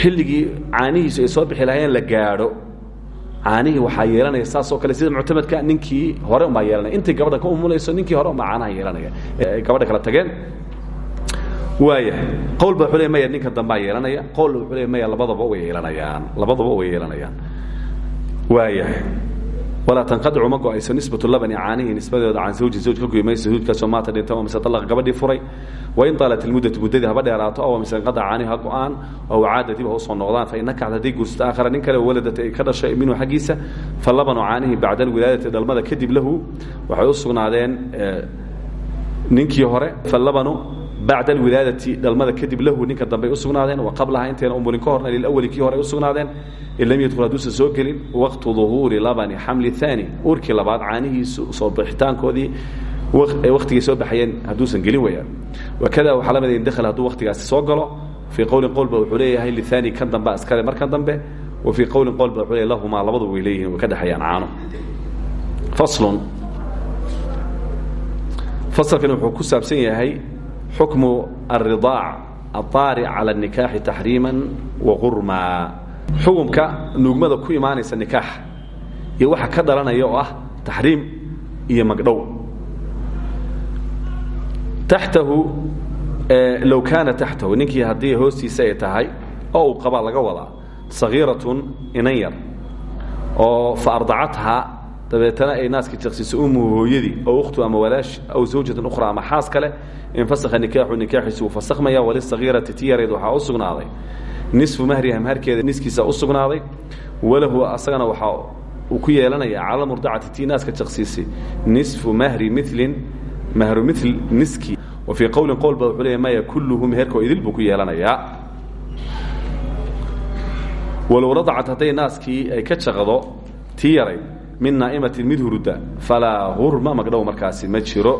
xilligii caanihiisu ay soo bixi lahayeen la gaadho caanihii waxaa yeelanaya saasoo kale sida muctamadka ninkii hore umbaa yeelanaya. Intay gabadha ka umulayso ninkii hore umbaa caanaha yeelanaya. Gabadha kala tageen. Waaya qowl ba wuxuu le maya ninka dambaa yeelanaya. Qowl wuxuu le maya labadaba way yeelanayaan. Labadaba way yeelanayaan. Waaya walaa tanqadicu ma go'ayso nisbatu labani caanihii nisbadooda can zawji zawj ka goy mayso zawjkaasoo maata dhinta oo mise alaqa gabadhii furay. Wain taalat ilmuddatu muddadii haba dheeraato oo mise inqadaca caanihi ha go'aan oo caada dib ha u soo noqdaan fain nakacad hadday guursato aakhara nin kale oo waladat ay ka dhashay minhu xaggiisa fa labanu caanihi bacda alwilaadati dhalmada kadib lahu waxay u sugnaadeen ninkii hore fa labanu bacda alwilaadati dhalmada kadib lahu ninka dambey u sugnaadeen wa qablaha intayna umulin ka horna lilawali kii hore ay u sugnaadeen in lam yadkul hadduusan soo gelin waqtu duhuuri labani xamli aani uurkii labaad caanihiisu soo bixitaankoodii wakhtigay soo baxayeen hadduusan gelin weyaan wakada waxaa la mid in dakhala hadduu wakhtigaasi soo galo fii qowlin qowl ba wuxuu leeyahay liaani kan dambe askale markan dambe wa fii qowlin qowl ba wuxuu leeyahy lahumaa labadu way leeyihiin way ka dhexeeyaan caano. Faslun. Fasalkani wuxuu ku saabsan yahay xukmu aridaac aaaric cala nikaaxi taxriiman waqurmaa xukumka nuugmada ku imaanaysa nikaaxa iyo waxa ka dhalanaya oo ah taxriim iyo magdhow taxtahu low kaana taxtahu ninkii haddii hoostiisa ay tahay oo uu qaba laga wadaa sagiiratun inan yar oo fa ardacathaa dabeetana ay naaska jaqsiiso umuhu hooyadii ow ukhtu ama walaash aw zawjatan ukhra ama xaas kale infasakha nikaaxu nikaaxiisi wuu fasakhmaya walisagiirati ti yareed waxaa u sugnaaday. Nisfu mahriha maharkeeda niskiisa u walahu asagana waxaa uu ku yeelanaya cala murdacati tii naaska nisfu mahri milin mahru mil niski. Wa fii qowlin qowl ba wuxuu leeya maya kulluhu meherkoo idil buu ku yeelanayaa walow radacat hadday ay ka jaqdo tii min naa'imatin mid hurda falaa hurma magdhow markaasi ma jiro.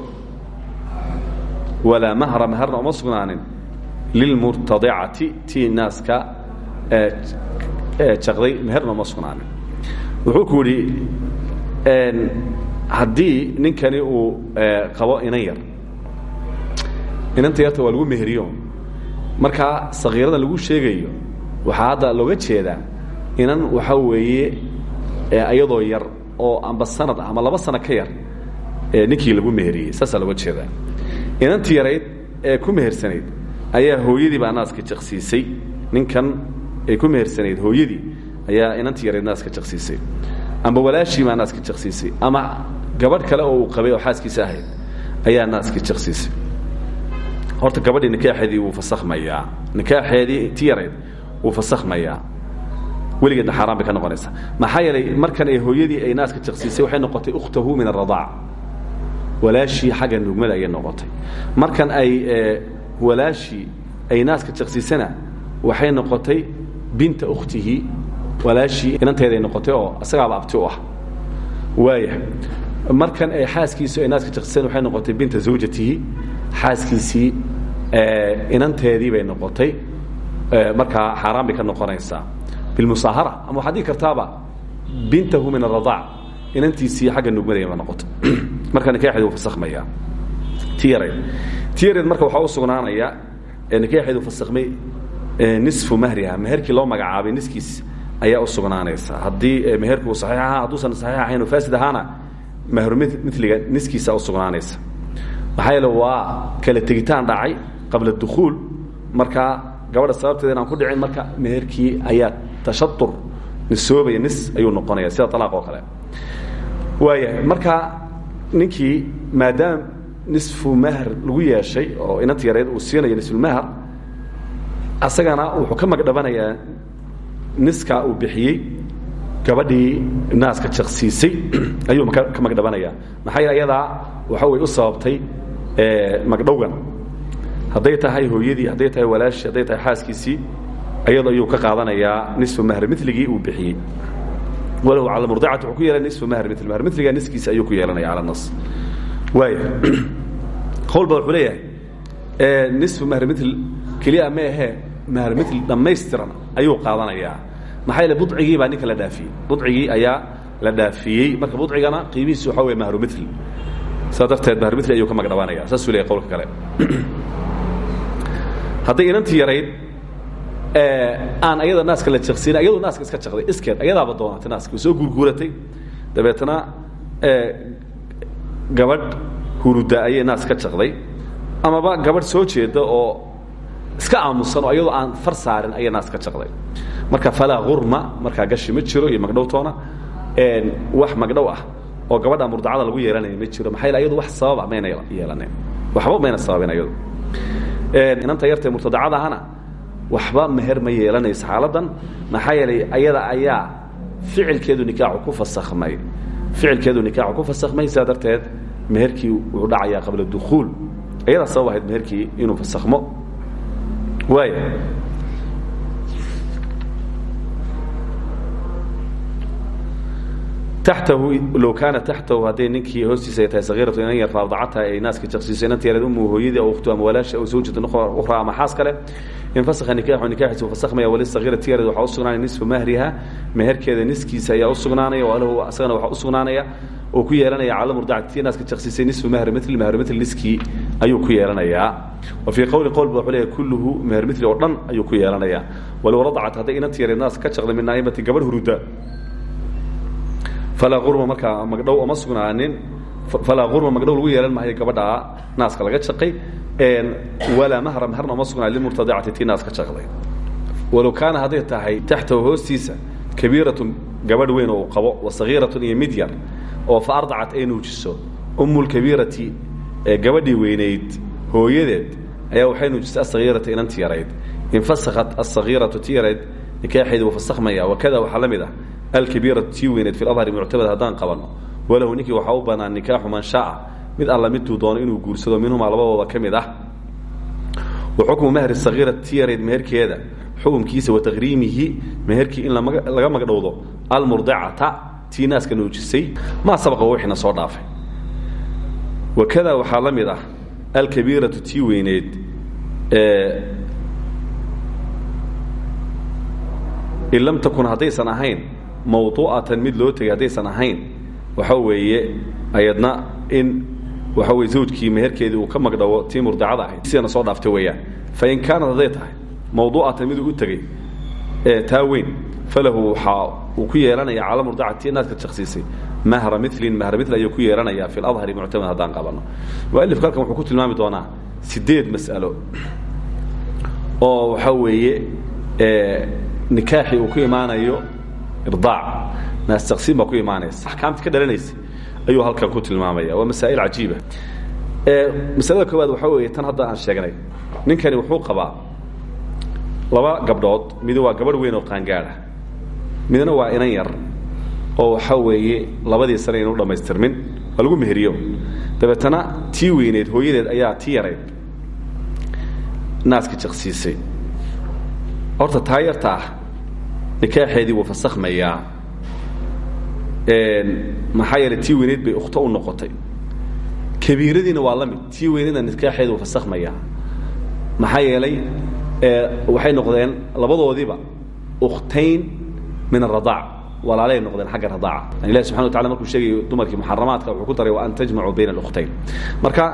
Walaa mahra maharna uma sugnaanin. Lilmurtadicati tii naaska jaqday meherna uma sugnaanin. Wuxuu ku yidhi haddii ninkani uu qabo inan yar inanta yarta waa lagu meheriyo. Markaa sakiirada lagu sheegayo waxaa hadda looga jeedaa inan waxaa weeye iyadoo yar oo amba sanad ama laba sano ka yar ninkii lagu meheriyey saasaa looga jeedaa. Inantii yarayd ee ku mehersanayd ayaa hooyadii baa naaska ninkan ay ku mehersanayd hooyadii ayaa inantii yarayd naaska jaqsiisay. Amba walaashii baa naaska ama gabadh kale oo qabay oo xaaskiisa ahayd ayaa naaska jaqsiisay. Horta gabadhii nikaaxeedii wuu fasakhmayaa. Nikaaxeedii ti yarayd wuu weligeedna xaaraan bay ka noqonaysaa. Maxaa yeelay markan ay hooyadii ay naaska jaqsiisay waxay noqotay ukhtahu min aradaac walaashii xagga nuugmada ayay noqotay. Markan ay walaashii ay naaska jaqsiisana waxay noqotay binta ukhtihi. Walaashii inanteeday noqotay oo isagaaba abti u ah. Waaya markan ay xaaskiisu ay naaska jaqsiisana waxay noqotay binta zawjatihi. Xaaskiisii inanteedii bay noqotay. Markaa xaaraan bay ka noqonaysaa bilmusaahara ama waxaad dhihi kartaaba bintahu min aradaac inantiisii xagga nugmadayba noqoto marka nikaaxeedu wuu fasakhmaya ti yareed ti yareed marka waxaa u sugnaanaya nikaaxeedu fasakhmay nisfu mahriha meherkii loo magacaabay niskiis ayaa u sugnaanaysa haddii meherku saxiix ahaa hadduusan saxiix ahayn oo faasid ahaana mahru miliga niskiisa u sugnaanaysa maxaa yeele waa kala tegitaan dhacay qabla dukhuul markaa gabadha sababteeda inaan ku dhicin marka meherkii ayaa tashatur nisoobaya nis ayuu noqonaya sida alaaq oo kale. Waayahay marka ninkii maadaama nisfu mahr lagu yeeshay oo inanta yareed uu siinayo nisfulmahr asagana wuxuu ka magdhabanayaa niska uu bixiyey gabadhii naaska jaqsiisay ayuu ka magdhabanaya maxaa yeele ayadaa waxa way u sababtay magdhowgan. Hadday tahay hooyadii hadday tahay walaashii hadday tahay xaaskiisii ayado ayuu ka qaadanayaa nisfu mahr miligii uu bixiyey. Walow cala murdacati wuxuu ku yeelanaya nisfu mahr mil mahr miliga niskiisa ayuu ku yeelanaya cala nas. Waaya qowlba wuxuu leeyahay nisfu mahr mil keliya ma ahee mahr mil dhammaystiran ayuu qaadanayaa. Maxaa yeele budcigii baa ninka la dhaafiyey. Budcigii ayaa la dhaafiyey. Marka budcigana qiimihiisu waxa wey mahru mil saa darteed mahrmitli ayuu ka magdhabaanaya saasuu leeyahy qowlka kale. Hadday inantii yarayd aan ayada naaska la jaqsiin ayadoo naaska iska jaqday. Iskeed ayadaaba doonatay naaska. Way soo guurguuratay dabeetna gabadh huruda ayay naas ka jaqday. Amaba gabadh soo jeeda oo iska aamusan oo aan far saarin ayay naas ka marka falaa hurma markaa gashi ma jiro iyo magdhowtoona wax magdhow ah oo gabadha murdacada lagu yeelanaya ma jiro. Maxaa yeel ayadu wax sababa mayna yeelaneen waxba mayna sababeen ayadu. Inanta yartae murtadacada ahana waxba meher ma yeelanayso xaaladan. Maxaa yeelay ayada ayaa ficilkeedu nikaaxu ku fasakhmay. Ficilkeedu nikaaxu ku fasakhmay sidaa meherkii wuxuu dhacayaa qabla dukhuul ayadaa sabab meherkii inuu fasakhmo. Waaya taxtahu low kaana taxtahu hadday ninkii hoostiisa ay tahay sagiiratu inan yar faardacataha ay naaska jaqsiiso inanta yareed umu hooyadii aw ukhtu ama walaasha aw zawjatan ukhra ama xaas kale infasakha nikaaxu nikaaxiisa uu fasakhmaya walisagiirati yareed waxaa u sugnaanaya nisfu mahriha meherkeeda niskiisa ayaa u sugnaanaya walahu asagana waxaa u sugnaanaya oo ku yeelanaya cala murdacati tii naaska jaqsiisay nisfu mahri mitli mahri mitli niskii ayuu ku yeelanayaa wa fii qowli qowl ba wuxuu leeyahay kulluhu mahri mitli oo dhan ayuu ku yeelanayaa walow radacat hadday inanta yareed naaska ka jaqday min naa'imati gabadh huruda falaa urma markaa magdhow oma sugnaanin falaa urma magdhow lagu yeelan maayo gabadhaa naaska laga jaqay walaa mahra maharna oma sugnaan limurtadacati tii naaska jaqday walow kaana hadday tahay taxtahu hoostiisa kabiiratun gabadh weyn oo qabo wa sagiiratun iyo oo fa ardacat ay nuujiso umulkabiirati gabadhii weynayd hooyadeed ayaa waxay nuujisay asagiirata inanti yarayd infasakhat asagiiratu ti yarayd nikaaxeedi wuu fasakhmaya wakada waxaa la mid ah alkabiiratu tii weyneed fi adhari muctamad haddaan qabanno walahu ninkii waxaa u bannaan man sha'a. Mid alla miduu doono inuu guursado minhumaa labadooda ka ah. Wa xukmu mahri sagiirati tii yarayd meherkeeda. Wa takriimihi meherkii in laga magdhowdo almurdicata tii naaska nuujisay. Maa sabaqa wixiina soo dhaafay. Wakada waxaa la mid ah alkabiiratu tii weyneed in lam takun haddaysan ahayn mawduucatan mid loo tegay haddaysan ahayn waxa weeye ayadna in waxa weye zawjkii meherkeedii uu ka magdhawo tii murdacada ahayd sidana soo dhaaftay weeyaan. Fain kaanat hadday tahay mawduucatan miduu u tegey taa weyn falahu waxaa uu ku yeelanaya cala murdacati tii naaska jaqsiisay mahra milin mahra mil ayuu ku yeelanayaa fi ladhari muctamad haddaan qabanno mualifku halkan wuxuu ku tilmaami doonaa sideed mas'alo oo waxa weeye nikaaxii uu ku imaanayo irdaac. Naas taqsiim baa ku imaanaysa. Axkaamtii ka dhalanaysa. Ayuu halkan ku tilmaamaya. Waa masaa'il cajiiba. Masalada koowaad waxaa weeye tan hadda aan sheegnay. Ninkani wuxuu qabaa laba gabdhood. Midi waa gabadh weyn oo qaangaadha midna waa inan yar oo waxaa weeye labadii sane inu dhammaystirmin. Waa lagu meheriyo. Dabeetana tii weyneed hooyadeed ayaa tii yarayd naaska jaqsiisay. Horta taa yarta ah nikaaxeedii wuu fasakhmayaa. Maxaa yeeley tii weyneed bay ukhto u noqotay. Kabiiradiina waa la tii weyneedna nikaaxeedi wuu fasakhmayaa. Maxaa yeelay waxay noqdeen labadoodiiba ukhtayn min aradaac walaalay noqdeen xagga radaaca. Ilahi subxana wa tacala markuu sheegayo dumarkii muxaramaadka wuxuu ku daray wa an tajmacuu bayna alkhtayn marka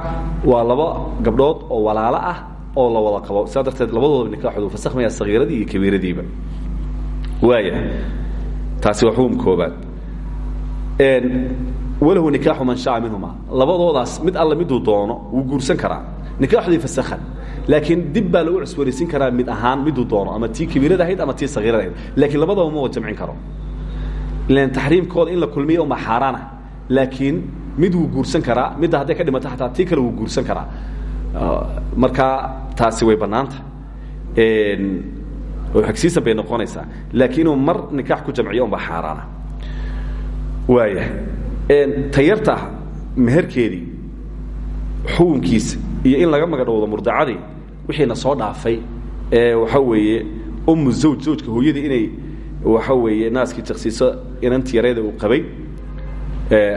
waa laba gabdhood oo walaalo ah oo la wada qabo. Sidaa darteed labadooda nikaaxoodu fasakhmaya sagiiradii iyo kabiiradiiba waaya taasi waa xukum koobaad walahu nikaaxu man shaca minhuma labadoodaas mid alle miduu doono wuu guursan karaa. Nikaaxdii fasakhan. Laakiin dib baa lagu cusboonaysin karaa mid ahaan miduu doono ama tii kabiirada ahayd ama tii sagiirada ahayd laakiin labadaba ma wada jamcin karo. Ilan taxriimkooda in la kulmiyo uma xaaraana. Laakiin mid wuu guursan karaa midda hadday ka dhimato xataa tii kale wuu guursan karaa. Markaa taasi way bannaanta oo xagsiisan bay noqonaysaa laakiin inuu mar nikaax ku jamciyo unbaa xaaraana. Waaya tayarta meherkeedii xukunkiisa iyo in laga magadhowdo murdacadii wixiina soo dhaafay ee waxa weeye umu zawj zawjka hooyadii inay waxa weeye naaskii jaqsiiso inanti yareeda uu qabay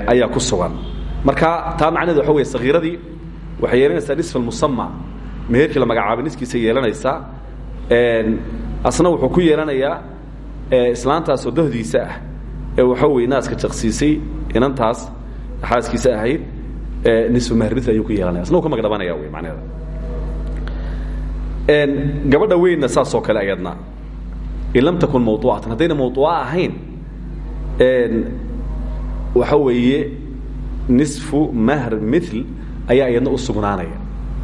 ayaa ku sugan. Marka taa macnaheed waxa weye sagiiradii waxay yeelanaysaa nisfa almusama meherkii la magacaabay niskiisa yeelanaysaa asna wuxuu ku yeelanayaa islaantaasoo dahdiisa ah ee waxa weye naaska jaqsiisay inantaas xaaskiisa ahayd nisfu mahrmil ayuu ku yeelanaya asna u ka magdhabanaya wey macnaheeda. Gabadha weynna saasoo kale ayadna in lam takun mawduucatan haddayna mawduuca ahayn waxa weeye nisfu mahr mil ayaa iyadna u sugnaanaya.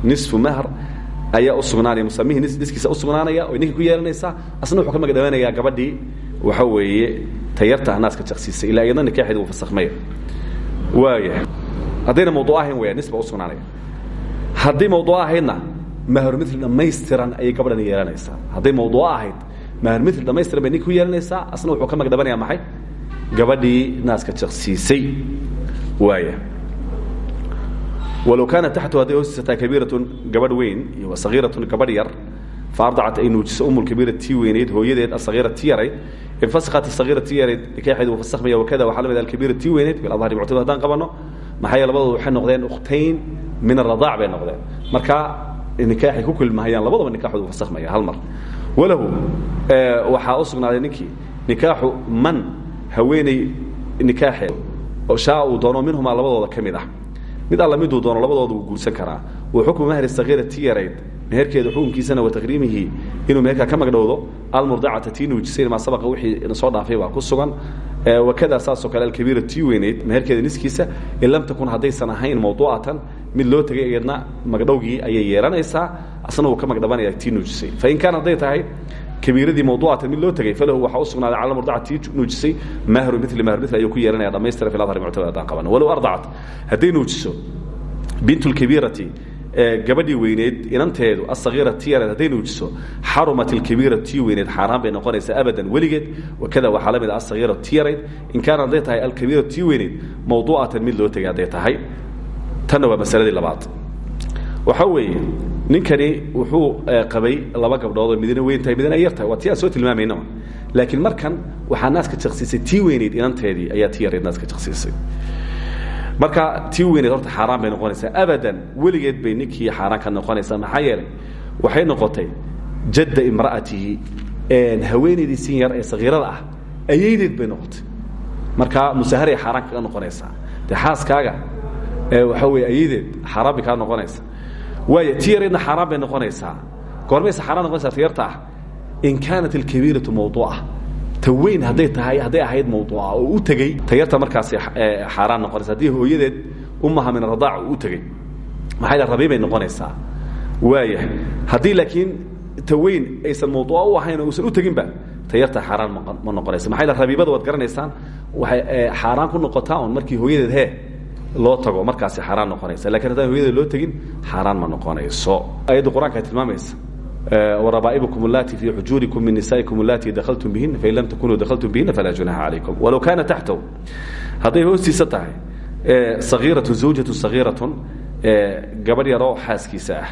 Nisfu mahr ayaa u sugnaanaya musamihii niskiisa u sugnaanaya oy ninka ku yeelanaysaa asna wuxuu ka magdhabanayaa gabadhii. Waxa weeye tayarta naaska jaqsiisay ilaa iyadna nikaaxeed uu fasakmaya waaya haddayna mawduuc ahayn weya nisba u sugnaanaya. Haddii mawduuc ahaydna mahrumil dhammaystiran ayay gabadhan yeelanaysaa hadday mawduuc ahayd mahrumil dhamaystiran bay ninka ku yeelanaysaa asna wuxuu ka magdhabanaya maxay? Gabadhii naaska jaqsiisay. Waaya walow kaana taxtu hadday hoostiisataa kabiiratun gabadh weyn iyo sagiiratun gabadh yar fa ardacat ay nuujiso umulkabiira tii weynayd hooyadeed asagiira tii yarayd infasakhat asagiira tii yarayd nikaaxeed wuu fasakhmaya wakada waxaa la mid alkabiira tii weynayd biladhari muctamad haddaan qabanno maxaa yeele labadooda waxay noqdeen ukhtayn min aradaac bay noqdeen marka nikaaxay ku kulmahayaan labadaba nikaxoodu fasakhmaya hal mar walahu waxaa u sugnaaday ninkii nikaaxu man haweeney nikaaxeed shaa uu doono minhumaa labadooda ka mid ah mid alla miduu doono labadooda wuu guursan karaa. Wa xukmu mahri yarayd meherkeeda xukunkiisana wa takriimihi inuu meherkaa ka magdhowdo almurdacata tii nuujisay maa sabaqa wixii soo dhaafay baa ku sugan. Wakada saasoo kale alkabiira tii weynayd meherkeeda niskiisa in lam takun haddaysan ahayn mawduucatan mid loo tegay iyadna magdhowgii ayay yeelanaysaa. Asna wuu ka magdhabanaya tii nuujisay fain kaan hadday tahay kabiiradii mawduucatan mid loo tegay falahu waxaa u sugnaaday cala murdaca tii nuujisay mahru mili mahru mil ayuu ku yeelanaya dhamaystira fi adhari muctamad haddaan qabano walow ardacat hadday nuujiso bint lkabiirati gabadhii weyneed inanteedu asagiira tii yareed hadday nuujiso xarumat ilkabiira tii weyneed xaaraan bay noqonaysaa abadan weligeed wakada waxaa la mid a asagiira tii yarayd in kaana hadday tahay alkabiira tii weyneed mawduucatan mid loo tegay hadday tahay. Tanna waa masaladii labaad waxaa weeye ninkani wuxuu qabay laba gabdhood oo midna weyn tahay midna yar tahay. Waa aan soo tilmaamayna laakiin markan waxaa naaska jaqsiisay tii weyneyd inanteedii ayaa tii yareyd naaska jaqsiisay marka tii weyneed horta xaaraan bay noqonaysaa. Abadan weligeed bay ninkii xaaraan ka noqonaysaa. Maxaa yeelay waxay noqotay jadda imra'atihi haweenaydii sin yar ee sagiirada ah ayaydeed bay noqotay. Marka musaharay xaaraan kaga noqonaysaa. Dee xaaskaaga waxaa weye ayaydeed xaaraan bay kaa noqonaysa waaya tii yareedna xaaraan bay noqonaysaa. Goormaysa xaaraan noqonaysaa tiyarta ah. In kaanat alkabiiratu mawduuca ta weyn hadday tahay hadday ahayd mawduuca oo u tegey. Tayarta markaasi xaaraan noqonaysa haddii hooyadeed umaha min aradaac u tegey. Maxay la rabi bay noqonaysaa. Waaya haddii laakiin ta weyn aysan mawduuca u ahayn oo uusan u teginba tayarta xaaraan ma noqonaysa. Maxay la rabiibada waad garanaysaan? Waxay xaaraan ku noqotaa un markii hooyadeed hee loo tago markaasi xaaraan noqonaysa. Lakin haddaan hooyada loo tegin xaaraan ma noqonayso. Ayadda qur'aanka tilmaamaysa wrabaa'ibukum اllati fii xujuurikum min nisaa'ikum اllati dakltum bihina fain lam takunuu dakltum bihina falaa junaha calaykum. Walow kaana taxtahu hadday hoostiisa tahay sagiiratu zawjatu sagiiratun gabadh yaroo xaaskiisa ah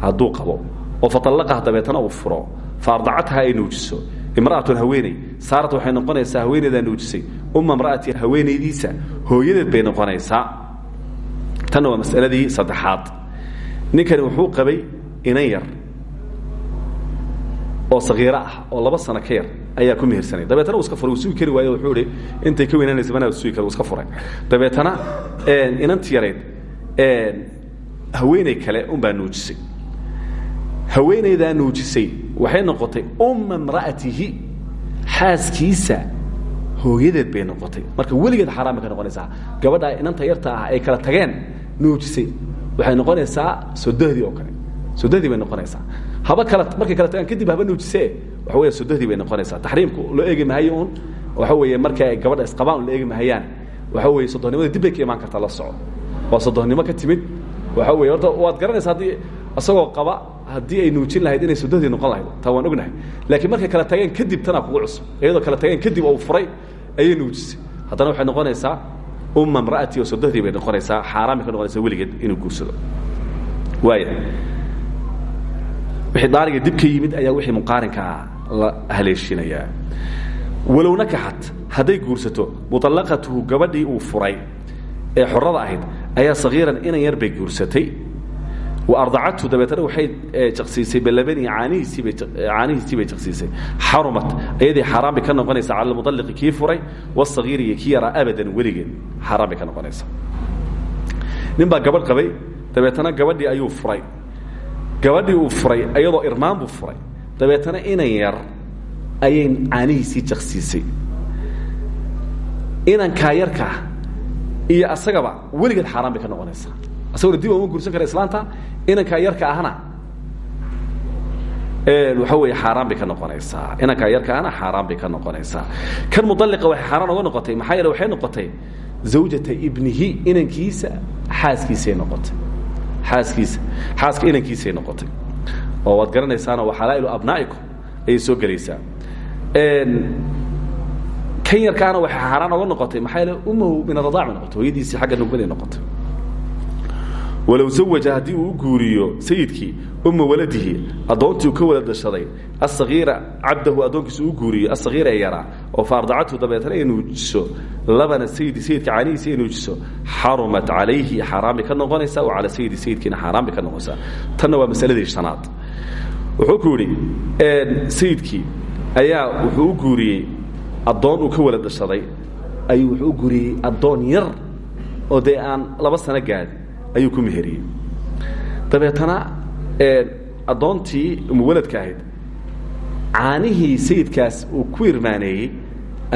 hadduu qabo oo fatallaqaha dabeetana uu furo fa ardacatha ay nuujiso imra'atun haweeney. Saarat waxay noqonaysaa haweeneydaa nuujisay. Uma imra'ati haweenaydiisa hooyadeed bay noqonaysaa. Tanna waa masaladii saddexaad. Ninkani wuxuu qabay inan yar oo sagiiro ah oo laba sano ka yar ayaa ku mehersanay. Dabeetana uu furay uu kari waayo wuxuu ihi intay ka weynaanaysa manaa sugi kara uu iska furay. Dabeetana inanti yareed haweeney kale unbaa nuujisay haweeneydaa nuujisay waxay noqotay umma imra'atihi. Xaaskiisa hooyadeed bay noqotay. Marka weligeed xaaraan bay ka noqonaysaa. Gabadha inanta yarta ah ay kala tageen nuujisay waxay noqonaysaa sodohdii oo kale. Sodohdii bay noqonaysaa. Haba kala markay kala tagaan kadib haba nuujisee waxa weya sodohdii bay noqonaysaa. Taxriimku loo eegi mahayo un waxa weeye marka ay gabadha isqabaan la eegi mahayaan. Waxa weeye sodohnimada dib bay ka kartaa la soco. Waa sodohnimo ka timid waxa weye horta waad garanaysa haddii isagoo qaba haddii ay nuujin lahayd inay sodohdii noqon lahayd. Taa waan ognahay. Laakiin markay kala tageen kadib tanaa kugu cusub. Iyadoo kala tageen kadib oo furay ayay nuujisay. Haddana waxay noqonaysaa umma imra'ati oo sodohdii bay noqonaysaa. Xaaraan bay ka noqonaysaa weligeed inuu guursado. Waaya wixii daariga dib ka yimid ayaa wixii muqaarinkaa la haleeshinayaa walow nakaxat hadday guursato muطallaqatuhu gabadhii uu furay ee xorada ahayd ayaa sagiiran inan yar bay guursatay. Wa ardacathu dabeetana waxay jaqsiisay balabanihi caanihiisiibay caanihiisii bay jaqsiisay. Xarumat ayadii xaaraan bay ka noqonaysaa cala almuطalliqi kii furay wasagiiri iyo kii yaraa abadan weligeed xaaraan bay ka noqonaysaa. Nin baa gabadh qabay dabeetana gabadhii ayuu furay. Gabadhii uu furay iyadoo irmaan buu furay. Dabeetana inan yar ayay caanihiisii jaqsiisay. Inankaa yarkaa iyo asagaba weligeed xaaraan bay ka noqonaysaa. Asagona dib uma guursan kara islaanta inankaa yarka ahna waxa weeye xaaraan bay ka noqonaysaa. Inankaa yarka ahna xaaraan bay ka noqonaysaa. Kan mudalliqa waxay xaaraan oga noqotay maxaa yeele waxay noqotay zawjata ibnihi inankiisa xaaskiisay noqotay. Xaaskiisa xaaska inankiisay noqotay. Oo waad garanaysaana waa xalaa'ilu abnaa'ikum ayay soo gelaysaa kan yarkaana waxay xaaraan oga noqotay maxaa yeele umahu min aradaac bay noqotay hooyadiisii xagga nugmaday noqotay. Walow zawaja haddii uu u guuriyo sayidkii uma waladihi addoontii uu ka wada dashaday asagiira cabdahu addoonkiisa u guuriyo asagiira ee yaraa oo fa ardacathu dabeetana ay nuujiso labana sayidi sayidka caanihiisa ay nuujiso xarumat calayhi xaaraan bay ka noqonaysaa wa calaa sayidi sayidkiina xaaraan bay ka noqonaysaa. Tanna waa masaladii shanaad. Wuxuu ku yidhi sayidkii ayaa wuxuu u guuriyey addoon uu ka wala dashaday ayuu wuxuu u guuriyey addoon yar oo dee aan laba sano gaadi ayuu ku meheriyey. Dabeetana addoontii muwaladka ahayd caanihii sayidkaas uu ku irmaaneeyey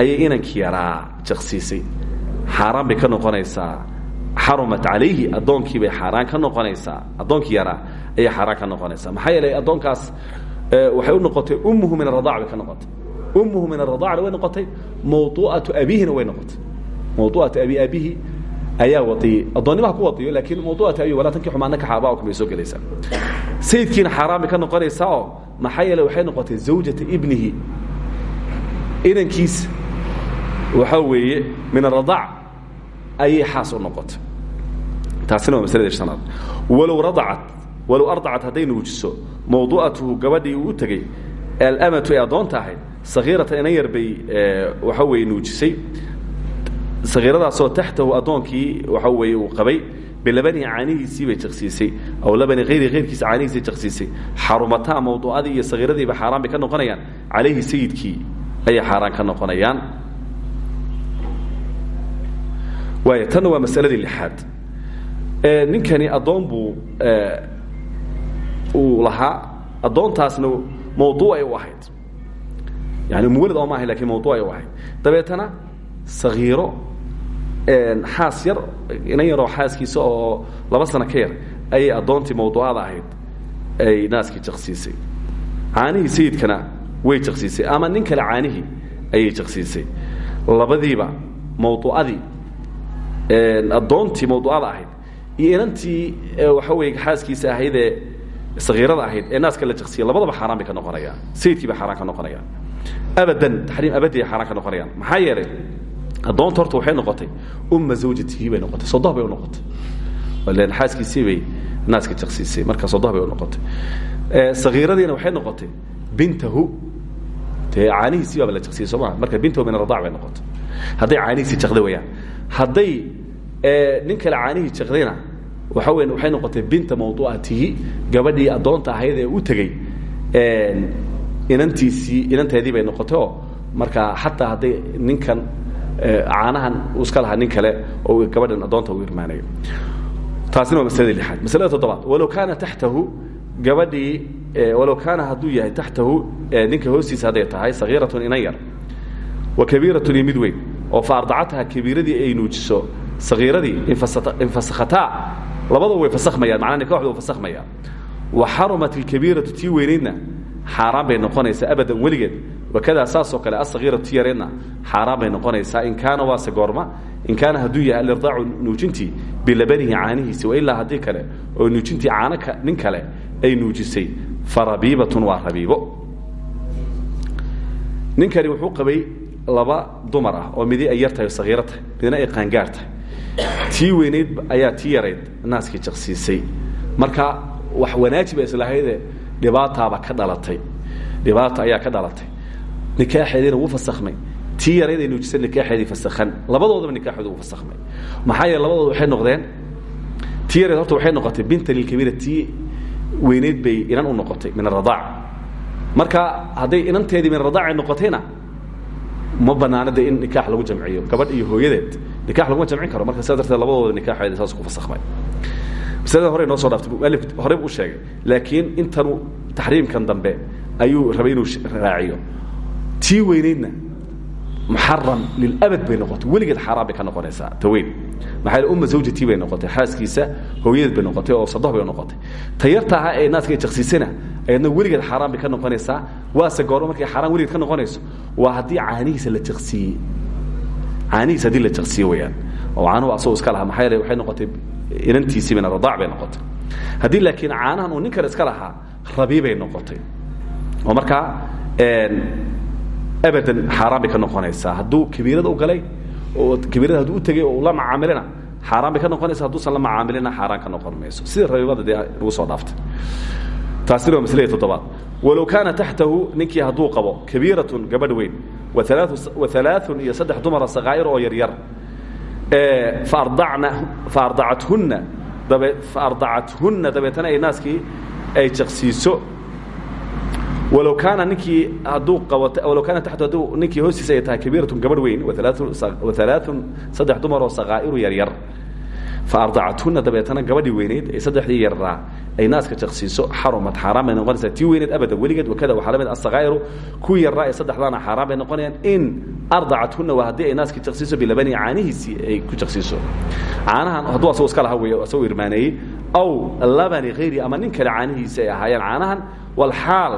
ayay inankii yaraa jaqsiisay xaaraan bay ka noqonaysaa. Xarumat calayhi addoonkii bay xaaraan ka noqonaysaa. Addoonkii yaraa ayay xaaraan ka noqonaysaa. Maxaa yeelay addoonkaas waxay u noqotay ummuhu min aradac bay ka noqotay ummuhu min aradacna way noqotay mawduu'atu abihina way noqotay mawduu'atu abi abihi ayaa wadiyey addoonnimaha ku wadiyo laakiin mawduu'atu abi walaa tankii xumaadna ka xaaba'akum bay soo gelaysaa sayidkiina xaaraan bay ka noqonaysaa oo maxaa yeele waxay noqotay zawjata ibnihi inankiisa waxaa weeye min aradac ayay xaas u noqotay taasina waa masaladii shanaad walow radacat walow ardacat hadday nuujiso mawduu'atuhu gabadhii uu u tegey alamatu ee addoonta ahayd sakiiratan inan yar bay waxa weeye nuujisay. Sakiiradaasoo taxtahu addoonkii waxa weeye uu qabay bilabanihi caanihiisii bay jaqsiisay aw labani hayri hayrkiisa caanihiisay jaqsiisay. Xarumataa mawduucadii iyo sakiiradiiba xaaraan ka noqonayaan. Calayhi sayidkii ayay xaaraan ka noqonayaan. Waaya tanna waa masaladii lixaad. Ninkani addoon buu uu lahaa addoontaasna mawduucay u ahayd yani muwalad oo ma ahay laakiin mawduucay u ahayd dabeetana sakiiro xaas yar inan yaroo xaaskiisa oo laba sano ka yar ayay addoontii mawduucada ahayd ay naaskii jaqsiisay caanihii sayidkana way jaqsiisay ama nin kale caanihii ayay jaqsiisay labadiiba mawduucadii addoontii mawduucada ahayd iyo inantii waxa weeye xaaskiisa ahaydee sakiirada ahayd ee naaska la jaqsiya labadaba xaaraan ka noqonayaan sayidkii bay ka noqonayaan abadan taxriim abadi ay xaaraan ka noqonayaan maxaa yeelay addoonta horta waxay noqotay umma zawjatihi bay noqotay sodoh bay u noqotay len xaaskiisii bay naaska jaqsiisay marka sodoh bay u noqotay sakiiradiina waxay noqotay bintahu dee caanihiisii baaba la jaqsiyey soo maa marka bintahu min aradac bay noqotay hadday caanihiisii jaqday wayaan hadday nin kale caanihii jaqdayna waxa weya waxay noqotay binta mawduucatihi gabadhii addoonta ahayd ee u tegey inantiisii inanteedii bay noqotay oo marka xataa hadday ninkan caanahan uu iska lahaa nin kale oo gabadhan addoonta u irmaanayo taasina waa maslada lixaad. Maslada toddobaad walow kaana taxtahu gabadhii walow kaana hadduu yahay taxtahu ninka hoostiisa hadday tahay sagiiratun inan yar wa kabiiratun iyo mid weyn oo fa ardacataha kabiiradii ay nuujiso sagiiradii infasakhataa labadaba way fasakhmayaan macnaa nikaxdu way fasakhmayaan wa xarumat alkabiiratu tii weynaydna xaaraan bay noqonaysaa abadan weligeed. Wakadaa saasoo kale asagiiratu tii yareedna xaaraan bay noqonaysaa in kaana waase goorma in kaana hadduu yahay alirdaacu nuujintii bilabanihi caanihiisi wailaa haddii kale oo nuujintii caano nin kale ay nuujisay. Fa rabiibatun waa rabiibo. Wuxuu qabay laba dumar ah oo midi ay yar tahay oo midna ay qaangaar tahay. Tii weynayd ayaa tii naaskii jaqsiisay. Marka wax wanaaji ba islahayde dhibaataaba ka dhalatay. Dhibaata ayaa ka dhalatay. Nikaaxeediina wuu fasakhmay. Tii yarayd ay nuujisa nikaaxeedii fasakhan. Labadoodaba nikaaxooda wuu fasakhmay. Maxaa waxay noqdeen? Tii horta waxay noqotay binta lilkabiira. Tii weynayd bay inan u noqotay min aradaac marka hadday inanteedii min aradaac ay noqotayna ma banaana in nikaax lagu jamciyo. Gabadh iyo hooyadeed nikax laguma jamcin karo. Marka sidaa labadooda nikaxeeda saas ku fasakmay masalada hore noo soo dhaaftay mualif horey buu u sheegay. Laakiin intanu taxriimkan dambe ayuu rabay inuu raaciyo. Tii weynaydna muxaram lilabad bay noqotay. Weligeed xaaraan bay ka noqonaysaa. Taweyn maxaa umma zawjatii bay noqotay. Xaaskiisa hooyadeed bay noqotay oo sadoh bay noqotay. Tayarta ahaa ee naaska jaksiisana ayadna weligeed xaaraan bay ka noqonaysaa. Waase goormo markay xaaraan weligeed ka noqonayso waa haddii caanihiisa la jaksiiyey caanihiisa haddii la jaksiye weyaan oo caanuhu asagoo iska lahaa. Maxaa yeele waxay noqotay inantiisii min aradaac bay noqotay. Haddii laakiin caanahan uu nin iska lahaa rabii bay noqotay. Oo markaa abadan xaaraan ka noqonaysaa. Hadduu kabiirada u galay oo kabiirada hadduu u tegey oo la macaamilina xaaraan ka noqonaysa hadduusan la macaamilina xaaraan ka noqon sida rabiibada dee soo dhaaftay. Taasina waa maslada toddobaad. Walow kaana taxtahu ninkii hadduu qabo kabiiratun gabadh weyn waalaaun iyo saddex dumara sakaa'ir oo yaryar faardacathunna dabeetana ay naaskii ay jaqsiiso. Walow kaana ninkii hadduu qabato walow kaana taxtu hadduu ninkii hoostiisa ay tahay kabiiratun gabadh weyn waalaaun saddex dumar oo sakaa'iru yaryar faardacatuna dabeetana gabadhii weyneyd ee saddexdii yarraa ay naaska jaqsiiso xarumat xaaraan bay noqonaysaa tii weyneed abada weligeed wakada waxaa la mid asakaa'iru kuwii yarraa ee saddexdaana xaaraan bay noqonayaan in ardacatuna waa haddii ay naaska jaqsiiso bilabani caanihiisii ay ku jaqsiiso caanahan hadduu asagoo iska laha wey asagoo irmaaneeyey aw labani hayri ama nin kale caanihiisi ay ahaayeen caanahan walxaal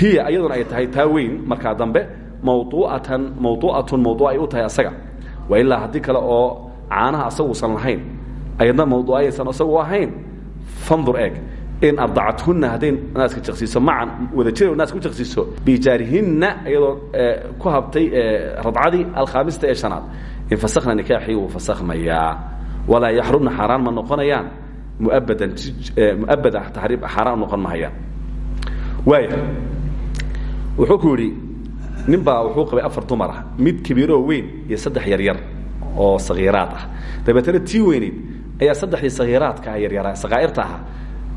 hiya iyaduna ay tahay taa weyn markaa dambe mawuuatan mawduu'atun mawduuc ay u tahay asaga. Waa ilaa haddii kale oo caanaha asaguusan lahayn ayadna mawduucayaysan isagu ahayn. Fandur eeg in ardacatuna hadday naaska jaqsiiso macan wada jira naaska u jaqsiiso biijaarihinna iyadoo ku habtay radcadii alkhaamista ee shanaad. Infasakna nikaaxii wuu fasakhmayaa. Walaa yaxrumna xaaraan ma noqonayaan. Muabadan muabada taxriim xaaraan noqon mahayaan waaya wuxuu ku yidhi nin baa wuxuu qabay afar dumar ah mid kabiiroo weyn iyo saddex yaryar oo sagiiraad ah. Dabeetana tii weyneyd ayaa saddexdii sagiiraadka ah yaryaraa sakaa'irta aha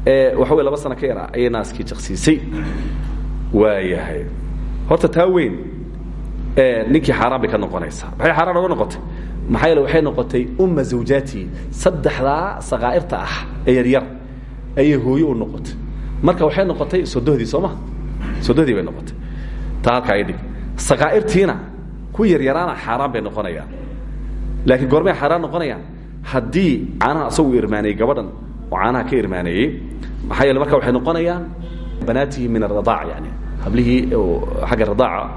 ee waxa wey laba sano ka yaraa ayay naaskii jaqsiisay. Waayahay. Horta taa weyn ninkii xaaraan bay ka noqonaysaa. Maxay xaaraan oga noqotay. Maxaa yeele waxay noqotay umma zawjaati saddexdaa sakaa'irta ah ee yaryar ayay hooyo u noqotay. Marka waxay noqotay sodohdii soo ma? Sodohdii bay noqotay. Taa halkaa idhig sakaa'irtiina ku yaryaraana xaaraan bay noqonayaan laakiin goormay xaaraan noqonayaan. Haddii caanaha asagu irmaaneeyey gabadhan oo caanaha ka irmaaneeyey maxaa yeele waxay noqonayaan banaatihi min aradaac yani hablihii xagga radaaca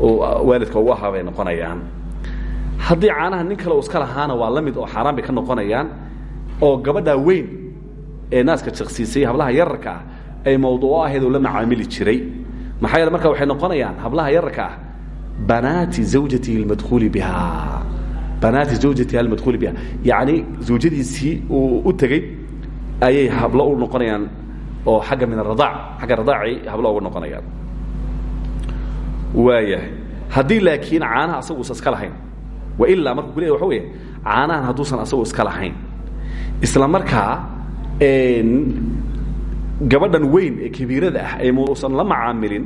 oo waalidka ugu ahaa bay noqonayaan. Haddii caanaha nin kale iska lahaana waa la oo xaaraan ka noqonayaan oo gabadhaa weyn ee naaska jaqsiisay hablaha yararka ah ay mawduuco ahayd oo la macaamili jiray. Maxaa yeele waxay noqonayaan hablaha yararka ah banaati zawjatihi lmadkuuli biha banaati zawjatiha almadkuuli biha yacni zawjadiisii uu u tegey ayay hablo u noqonayaan oo xagga min aradaac xagga radaacay hablo uga noqonayaan waayahay haddii laakiin caanaha asaguusan iska lahayn wa ilaa marka ku leeya waxa weeye caanahan hadduusan asagu iska lahayn isla markaa gabadhan weyn ee kabiirada ah ee muusan la macaamilin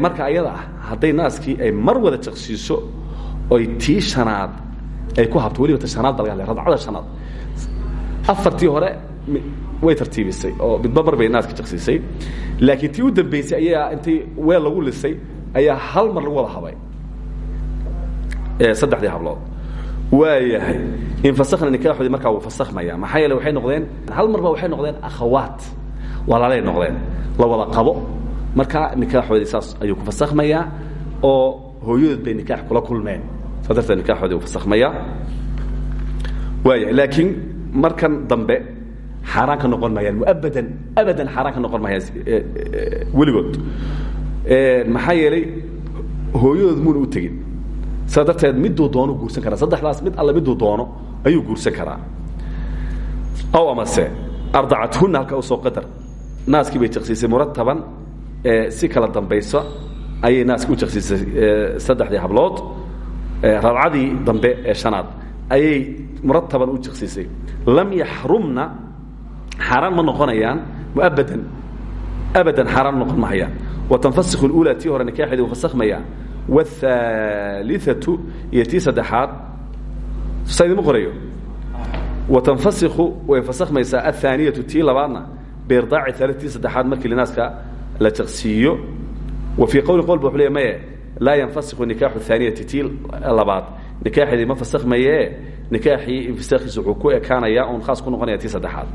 marka ayada ah hadday naaskii ay mar wada jaqsiiso oy tii shanaad ay ku habto weliba ta shanaad ba radcada shanaad. Afartii hore way tartiibisay oo midba mar bay naaska jaqsiisay. Laakiin tii u dambaysay ayaa intay weel lagu lisay ayaa hal mar lagu wada habay. Saddexdii hablood. Waayahay infasakna nikaaxoodii markaa wuu fasakhmaya. Maxaa yeele waxay noqdeen hal marba waxay noqdeen akhawaat. Walaalay noqdeen. La wada qabo. Markaa nikaaxoodii saas ayuu ku fasakhmayaa oo hooyadood bay nikaax kula kulmeen saa darteed nikaaxoodii wuu fasakhmayaa waaya laakiin markan dambe xaaraan ka noqon maayaan muabadan abadan xaaraan ka noqon maayaan weligood. Maxaa yeelay hooyadood muuna u tegin. Saa darteed miduu doono guursan karaa. Saddexdaas mid alle miduu doono ayuu guursan karaa. Aw amase ardacathunna halka u soo qadar. Naaskii bay jaqsiisay murataban si kala dambaysa ayay naaski u jaqsiisay saddexdii hablood radcadii dambe ee shanaad ayay murataban u jaqsiisay lam yaxrumna xaaraan ma noqonayaan muabadan abadan xaaraan noqon mahayaan watanfasikhu اlula tii hore nikaaxeedi uu fasakhmaya wاthaaliثatu iyo tii saddexaad saa idima qorayo watanfasiku way fasakhmaysaa athaaniyatu tii labaadna biirdaaci haali tii saddexaad markii linaaska la jaqsiiyo wa fii qowli qol ba wuxu leey maye laa yanfasiku nikaaxu thaaniyati tii labaad nikaaxeedii ma fasakhmayee nikaaxii infisaakiisu wuxuu ku ekaanayaa uun khaas ku noqonaya tii saddexaad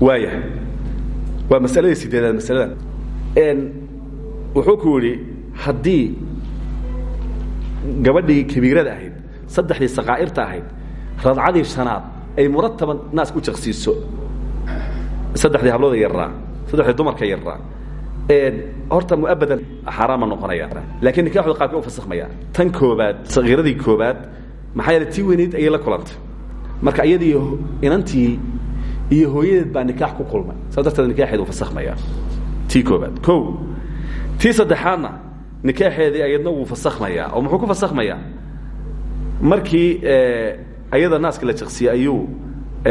waaya waa masaladii sideedaad masaladan wuxuu ku yidhi haddii gabadhii kabiirada ahayd saddexdii sakaa'irta ahayd radcadii shanaad ay murataban naas u jaqsiiso saddexdii hablooda yarraa saddexdii dumarka yarraa horta muabadan xaaraama noqonaya. Laakiin nikaxooda qaabka u fasakhmaya. Tan koobaad sakiiradii koobaad maxaa yeele tii weynayd ayay la kulantay. Marka iyadii inantii iyo hooyadeed baa nikaax ku kulmay. Saas darteed nikaaxeeda u fasakhmaya. Tii koobaad. O tii saddexaadna nikaaxeedii ayadna wuu fasakhmayaa oo muxuu ku fasakhmayaa markii ayada naaska la jaqsiyey ayuu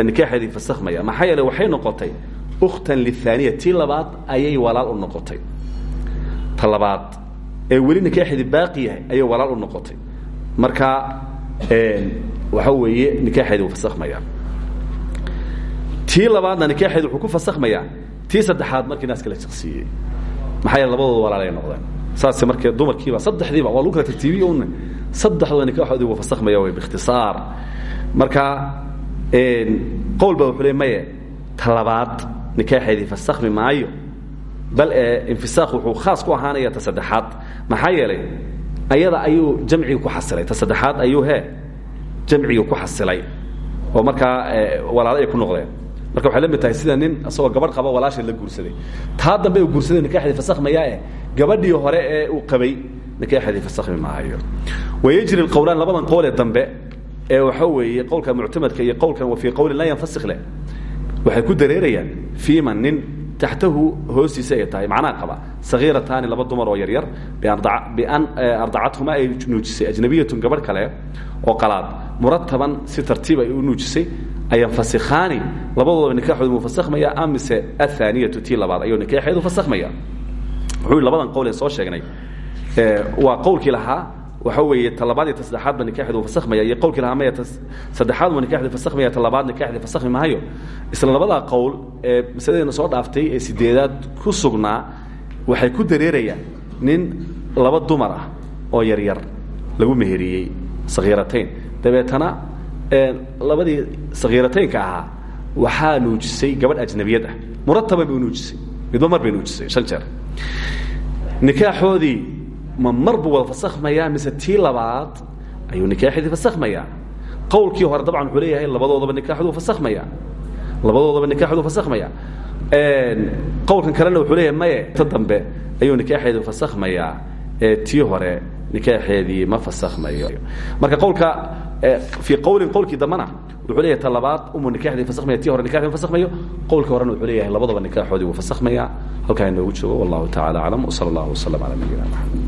nikaaxeedii fasakhmaya. Maxaa yeele waxay noqotay ukhtan lihaaniya tii labaad ayay walaal u noqotay. Ta ee weli nikaaxeedii baaqi yahay ayay walaal u noqotay. Marka waxa weeye nikaaxeedii wuu fasakhmaya tii labaadna nikaaxeedi wuxuu ku fasakhmayaa. Tii saddexaad markii naaska la jaqsiiyey maxaa yeele labadooda walaalay noqdeen. Saas markee dumarkiiba saddexdiiba waa lagu kala tartiibiye un. Saddexdooda nikaaxoodii wuu fasakhmaya way biikhtisaar marka qowl ba wuxuu le maye nikaaxeedii fasakhmi maayo. Bal ee infisaaq wuxuu khaas ku ahaanaya ta saddexaad. Maxaa yeelay ayada ayuu jamciga ku xasilay ta saddexaad ayuu he jamciga ku xasilay. Oo markaa walaalo ay ku noqdeen. Marka waxay la mid tahay sida nin isagoo gabadh qaba walaasha la guursaday. Taa dambe uu guursaday nikaaxdii fasakhmayaae gabadhii hore ee uu qabay nikaaxdii fasakhmi maayo. Wayajri lqowlaan labadan qowlee dambe ee waxa weeye qowlka muctamadka iyo qowlkan wa fii qowlin laa yanfasikh leh waxay ku dareerayaan fiima nin taxtahu hoostiisa ay tahay. Macnaha qaba sagiirataani laba dumar oo yaryar bian ardacathumaa ay nuujisay ajnabiyatun gabadh kale oo qalaad. Murataban si tartiib ay u nuujisay ayanfasikhaani labadoodaba nikaaxoodu muu fasakhmaya amise athaaniyatu tii labaad ayuu nikaaxeedu fasakhmaya wuxuu labadan qowl ee soo sheegnay waa qowlkii lahaa waxa weeye ta labaad iyo ta saddexaadba nikaxeedu fasakhmaya iyo qowlkii lahaa maya ta saddexaad ba nikaxeedu fasakhmaya ta labaad nikaxeedu fasakhmi isla labadaa qowl ee masaladeena soo dhaaftay ee sideedaad ku sugnaa waxay ku dareerayaan nin laba dumar ah oo yaryar lagu meheriyey sakhiiratayn dabeetana labadii sakhiirataynka ahaa waxaa nuujisay gabadh ajnabiyad ah. Murataba bay nuujisay midba bay nuujisay shan jeer. Nikaaxoodii ma mar buu wada fasakhmayaa mise tii labaad ayuu nikaaxeedii fasakhmayaa qowlkii hore dabcan wuxuu leeyahay labadoodaba nikaaxodu fasakhmaya labadoodaba nikaaxodu fasakhmaya qowlkan kalena wuxuu leeyahay maye ta dambe ayuu nikaaxeedu fasakhmayaa ee tii hore nikaaxeedii ma fasakhmayo marka qowlka fii qowlin qowlkii dambena wuxuu leeyahay ta labaad umu nikaxdii fasakhmaya tii hore nikaxdii fasakhmayo qowlkii horena wuxuu leeyahay labadaba nikaaxoodii wuu fasakhmaya halkaa inoogu joogo wallahu tacala aclam wsala allahu wasalam cala nabiyina maxamed